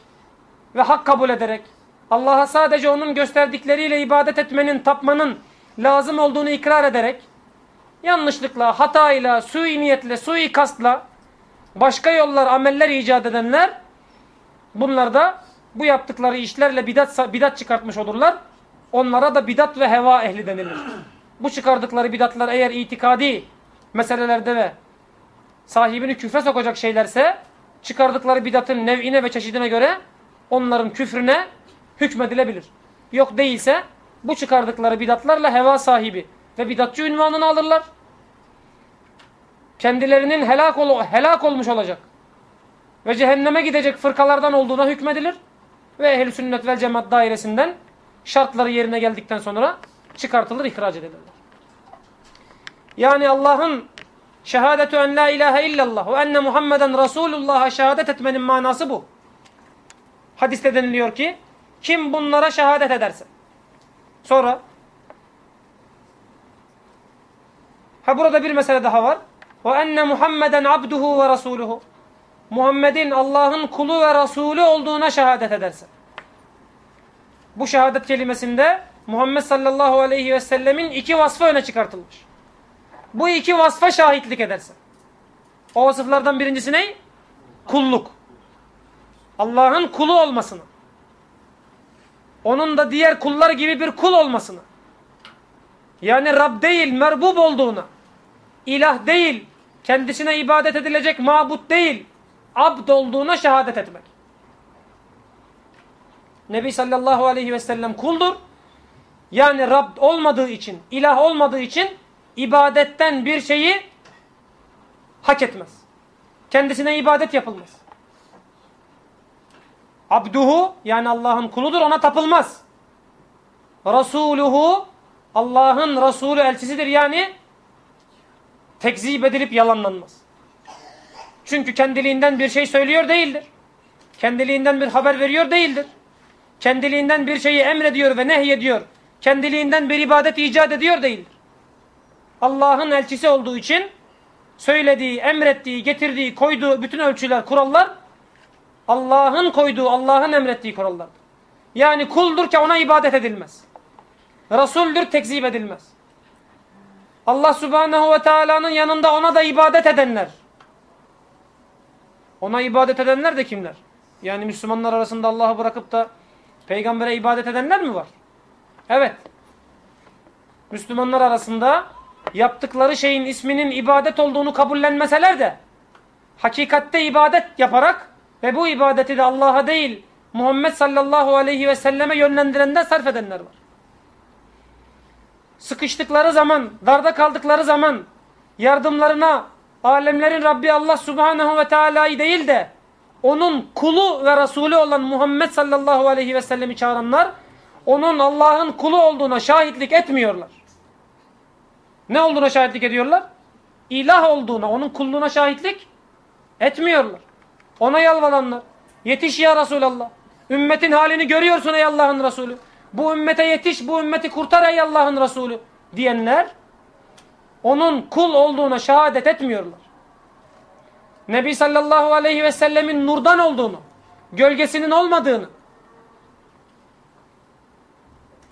Speaker 1: ve hak kabul ederek Allah'a sadece onun gösterdikleriyle ibadet etmenin, tapmanın lazım olduğunu ikrar ederek yanlışlıkla, hatayla, sui niyetle, başka yollar, ameller icat edenler bunlar da bu yaptıkları işlerle bidat, bidat çıkartmış olurlar. Onlara da bidat ve heva ehli denilir. Bu çıkardıkları bidatlar eğer itikadi meselelerde ve sahibini küfre sokacak şeylerse çıkardıkları bidatın nev'ine ve çeşidine göre onların küfrüne hükmedilebilir. Yok değilse bu çıkardıkları bidatlarla heva sahibi ve bidatçı ünvanını alırlar. Kendilerinin helak, ol helak olmuş olacak ve cehenneme gidecek fırkalardan olduğuna hükmedilir. Ve ehl sünnet vel cemaat dairesinden şartları yerine geldikten sonra çıkartılır, ihraç edilirler. Yani Allah'ın Şehadetü en la ilahe illallah ve enne Muhammeden Resulullah'a şehadet etmenin manası bu. Hadiste deniliyor ki kim bunlara şehadet ederse. Sonra ha burada bir mesele daha var. Ve enne Muhammeden abduhu ve rasuluhu. Muhammed'in Allah'ın kulu ve Resulü olduğuna şehadet ederse. Bu şehadet kelimesinde Muhammed sallallahu aleyhi ve sellemin iki vasfı öne çıkartılmış. Bu iki vasfa şahitlik edersen. O vasıflardan birincisi ne? Kulluk. Allah'ın kulu olmasını. Onun da diğer kullar gibi bir kul olmasını. Yani Rab değil, merbub olduğuna. ilah değil, kendisine ibadet edilecek mabut değil, abd olduğuna şehadet etmek. Nebi sallallahu aleyhi ve sellem kuldur. Yani Rab olmadığı için, ilah olmadığı için ibadetten bir şeyi hak etmez. Kendisine ibadet yapılmaz. Abduhu yani Allah'ın kuludur ona tapılmaz. Rasuluhu Allah'ın Resulü elçisidir yani tekzip edilip yalanlanmaz. Çünkü kendiliğinden bir şey söylüyor değildir. Kendiliğinden bir haber veriyor değildir. Kendiliğinden bir şeyi emrediyor ve nehyediyor. Kendiliğinden bir ibadet icat ediyor değildir. Allah'ın elçisi olduğu için söylediği, emrettiği, getirdiği, koyduğu bütün ölçüler, kurallar Allah'ın koyduğu, Allah'ın emrettiği kurallardır. Yani kuldur ki ona ibadet edilmez. Resuldür tekzip edilmez. Allah subhanehu ve teala'nın yanında ona da ibadet edenler. Ona ibadet edenler de kimler? Yani Müslümanlar arasında Allah'ı bırakıp da peygambere ibadet edenler mi var? Evet. Müslümanlar arasında yaptıkları şeyin isminin ibadet olduğunu kabullenmeseler de hakikatte ibadet yaparak ve bu ibadeti de Allah'a değil Muhammed sallallahu aleyhi ve selleme yönlendirenden sarf edenler var. Sıkıştıkları zaman, darda kaldıkları zaman yardımlarına alemlerin Rabbi Allah subhanehu ve teala'yı değil de onun kulu ve Resulü olan Muhammed sallallahu aleyhi ve sellemi çağıranlar onun Allah'ın kulu olduğuna şahitlik etmiyorlar. Ne olduğuna şahitlik ediyorlar? İlah olduğuna, onun kulluğuna şahitlik etmiyorlar. Ona yalvaranlar. Yetiş ya Resulallah. Ümmetin halini görüyorsun ey Allah'ın Resulü. Bu ümmete yetiş, bu ümmeti kurtar ey Allah'ın Resulü diyenler onun kul olduğuna şehadet etmiyorlar. Nebi sallallahu aleyhi ve sellemin nurdan olduğunu, gölgesinin olmadığını,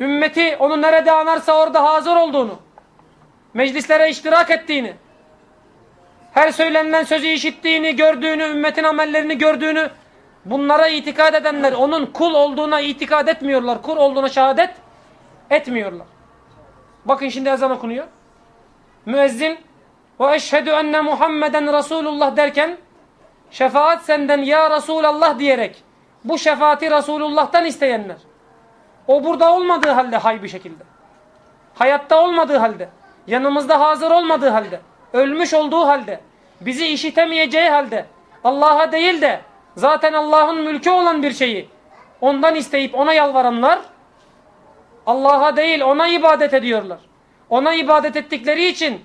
Speaker 1: ümmeti onu nerede anarsa orada hazır olduğunu, meclislere iştirak ettiğini, her söylenen sözü işittiğini, gördüğünü, ümmetin amellerini gördüğünü, bunlara itikad edenler onun kul olduğuna itikad etmiyorlar. Kul olduğuna şehadet etmiyorlar. Bakın şimdi ezan okunuyor. Müezzin ve eşhedü enne Muhammeden Resulullah derken şefaat senden ya Resulallah diyerek bu şefaati Resulullah'tan isteyenler. O burada olmadığı halde hay bir şekilde. Hayatta olmadığı halde. Yanımızda hazır olmadığı halde ölmüş olduğu halde, bizi işitemeyeceği halde, Allah'a değil de zaten Allah'ın mülkü olan bir şeyi ondan isteyip ona yalvaranlar, Allah'a değil ona ibadet ediyorlar. Ona ibadet ettikleri için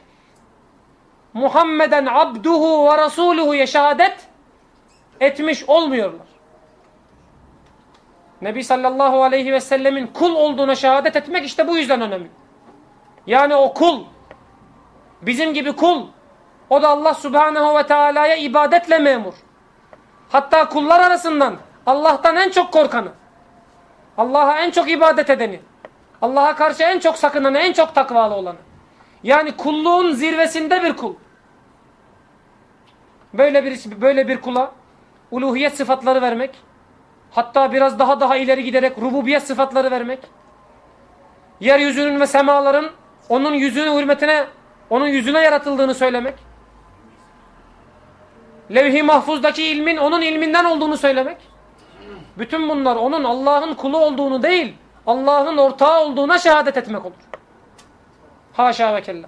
Speaker 1: Muhammeden abduhu ve rasuluhu'ya şehadet etmiş olmuyorlar. Nebi sallallahu aleyhi ve sellemin kul olduğuna şehadet etmek işte bu yüzden önemli. Yani o kul Bizim gibi kul. O da Allah subhanehu ve teala'ya ibadetle memur. Hatta kullar arasından Allah'tan en çok korkanı. Allah'a en çok ibadet edeni. Allah'a karşı en çok sakınanı, en çok takvalı olanı. Yani kulluğun zirvesinde bir kul. Böyle bir böyle bir kula uluhiyet sıfatları vermek, hatta biraz daha daha ileri giderek rububiyet sıfatları vermek, yeryüzünün ve semaların onun yüzünün hürmetine onun yüzüne yaratıldığını söylemek. Levh-i mahfuzdaki ilmin onun ilminden olduğunu söylemek. Bütün bunlar onun Allah'ın kulu olduğunu değil, Allah'ın ortağı olduğuna şehadet etmek olur. Haşa ve kella.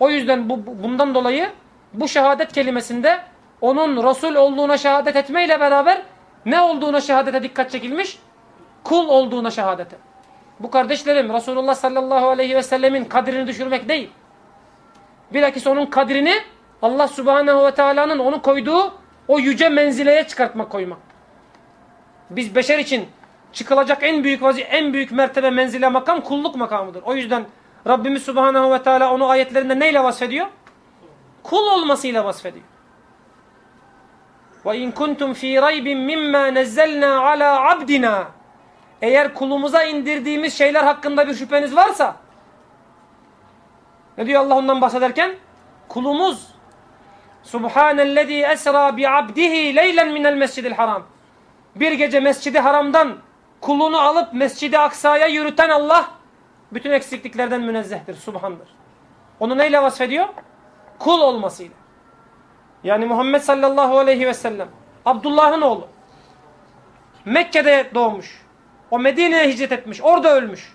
Speaker 1: O yüzden bu, bundan dolayı bu şehadet kelimesinde onun Resul olduğuna şehadet etmeyle beraber ne olduğuna şehadete dikkat çekilmiş? Kul olduğuna şehadete. Bu kardeşlerim Resulullah sallallahu aleyhi ve sellemin kadrini düşürmek değil. Bilakis onun kadrini Allah subhanehu ve teala'nın onu koyduğu o yüce menzileye çıkartmak koymak. Biz beşer için çıkılacak en büyük vazi, en büyük mertebe menzile makam kulluk makamıdır. O yüzden Rabbimiz subhanehu ve teala onu ayetlerinde neyle vasfediyor? Kul olmasıyla vasfediyor. Ve in kuntum fi raybin mimma nazzalna ala abdina eğer kulumuza indirdiğimiz şeyler hakkında bir şüpheniz varsa ne diyor Allah ondan bahsederken? Kulumuz Subhanellezî esra bi abdihi leylen minel mescidil haram. Bir gece mescidi haramdan kulunu alıp mescidi aksaya yürüten Allah bütün eksikliklerden münezzehtir, subhandır. Onu neyle vasfediyor? Kul olmasıyla. Yani Muhammed sallallahu aleyhi ve sellem Abdullah'ın oğlu. Mekke'de doğmuş. O Medine'ye hicret etmiş. Orada ölmüş.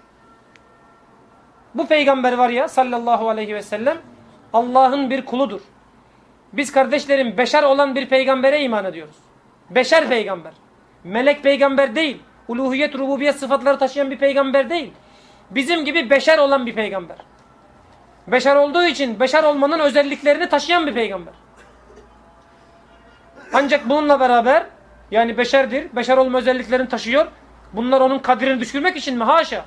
Speaker 1: Bu peygamber var ya sallallahu aleyhi ve sellem Allah'ın bir kuludur. Biz kardeşlerim beşer olan bir peygambere iman ediyoruz. Beşer peygamber. Melek peygamber değil. Uluhiyet, rububiyet sıfatları taşıyan bir peygamber değil. Bizim gibi beşer olan bir peygamber. Beşer olduğu için beşer olmanın özelliklerini taşıyan bir peygamber. Ancak bununla beraber yani beşerdir. Beşer olma özelliklerini taşıyor. Bunlar onun kadrini düşürmek için mi? Haşa.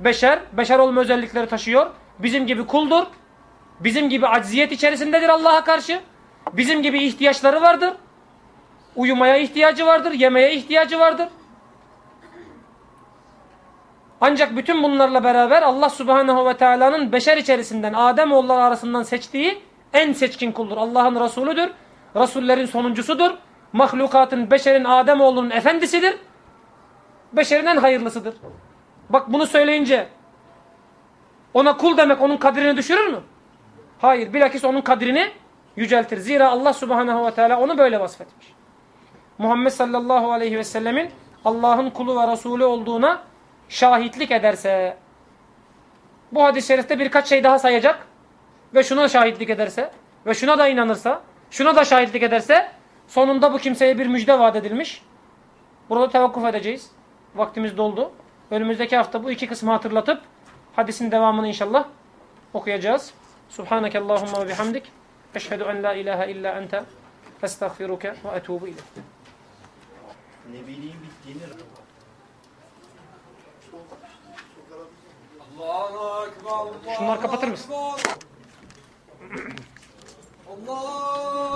Speaker 1: Beşer, beşer olma özellikleri taşıyor. Bizim gibi kuldur. Bizim gibi acziyet içerisindedir Allah'a karşı. Bizim gibi ihtiyaçları vardır. Uyumaya ihtiyacı vardır, yemeye ihtiyacı vardır. Ancak bütün bunlarla beraber Allah Subhanahu ve Teala'nın beşer içerisinden Adem oğulları arasından seçtiği en seçkin kuldur. Allah'ın Resulüdür. Resullerin sonuncusudur. Mahlukatın, beşerin Adem oğlunun efendisidir. Beşerin en hayırlısıdır. Bak bunu söyleyince ona kul demek onun kadrini düşürür mü? Hayır. Bilakis onun kadrini yüceltir. Zira Allah Subhanahu ve Teala onu böyle vasfetmiş. Muhammed sallallahu aleyhi ve sellemin Allah'ın kulu ve Resulü olduğuna şahitlik ederse bu hadis-i şerifte birkaç şey daha sayacak ve şuna şahitlik ederse ve şuna da inanırsa şuna da şahitlik ederse sonunda bu kimseye bir müjde vaat edilmiş. Burada tevakkuf edeceğiz. Vaktimiz doldu. Önümüzdeki hafta bu iki kısmı hatırlatıp hadisin devamını inşallah okuyacağız. Subhaneke Allahumma ve bihamdik. Eşhedü en la ilahe illa ente estağfiruke ve etubu ileyk.
Speaker 2: Nebiliğin bittiğini
Speaker 3: Allahu Ekber, Allahu
Speaker 1: Şunları kapatır mısın?
Speaker 3: Allah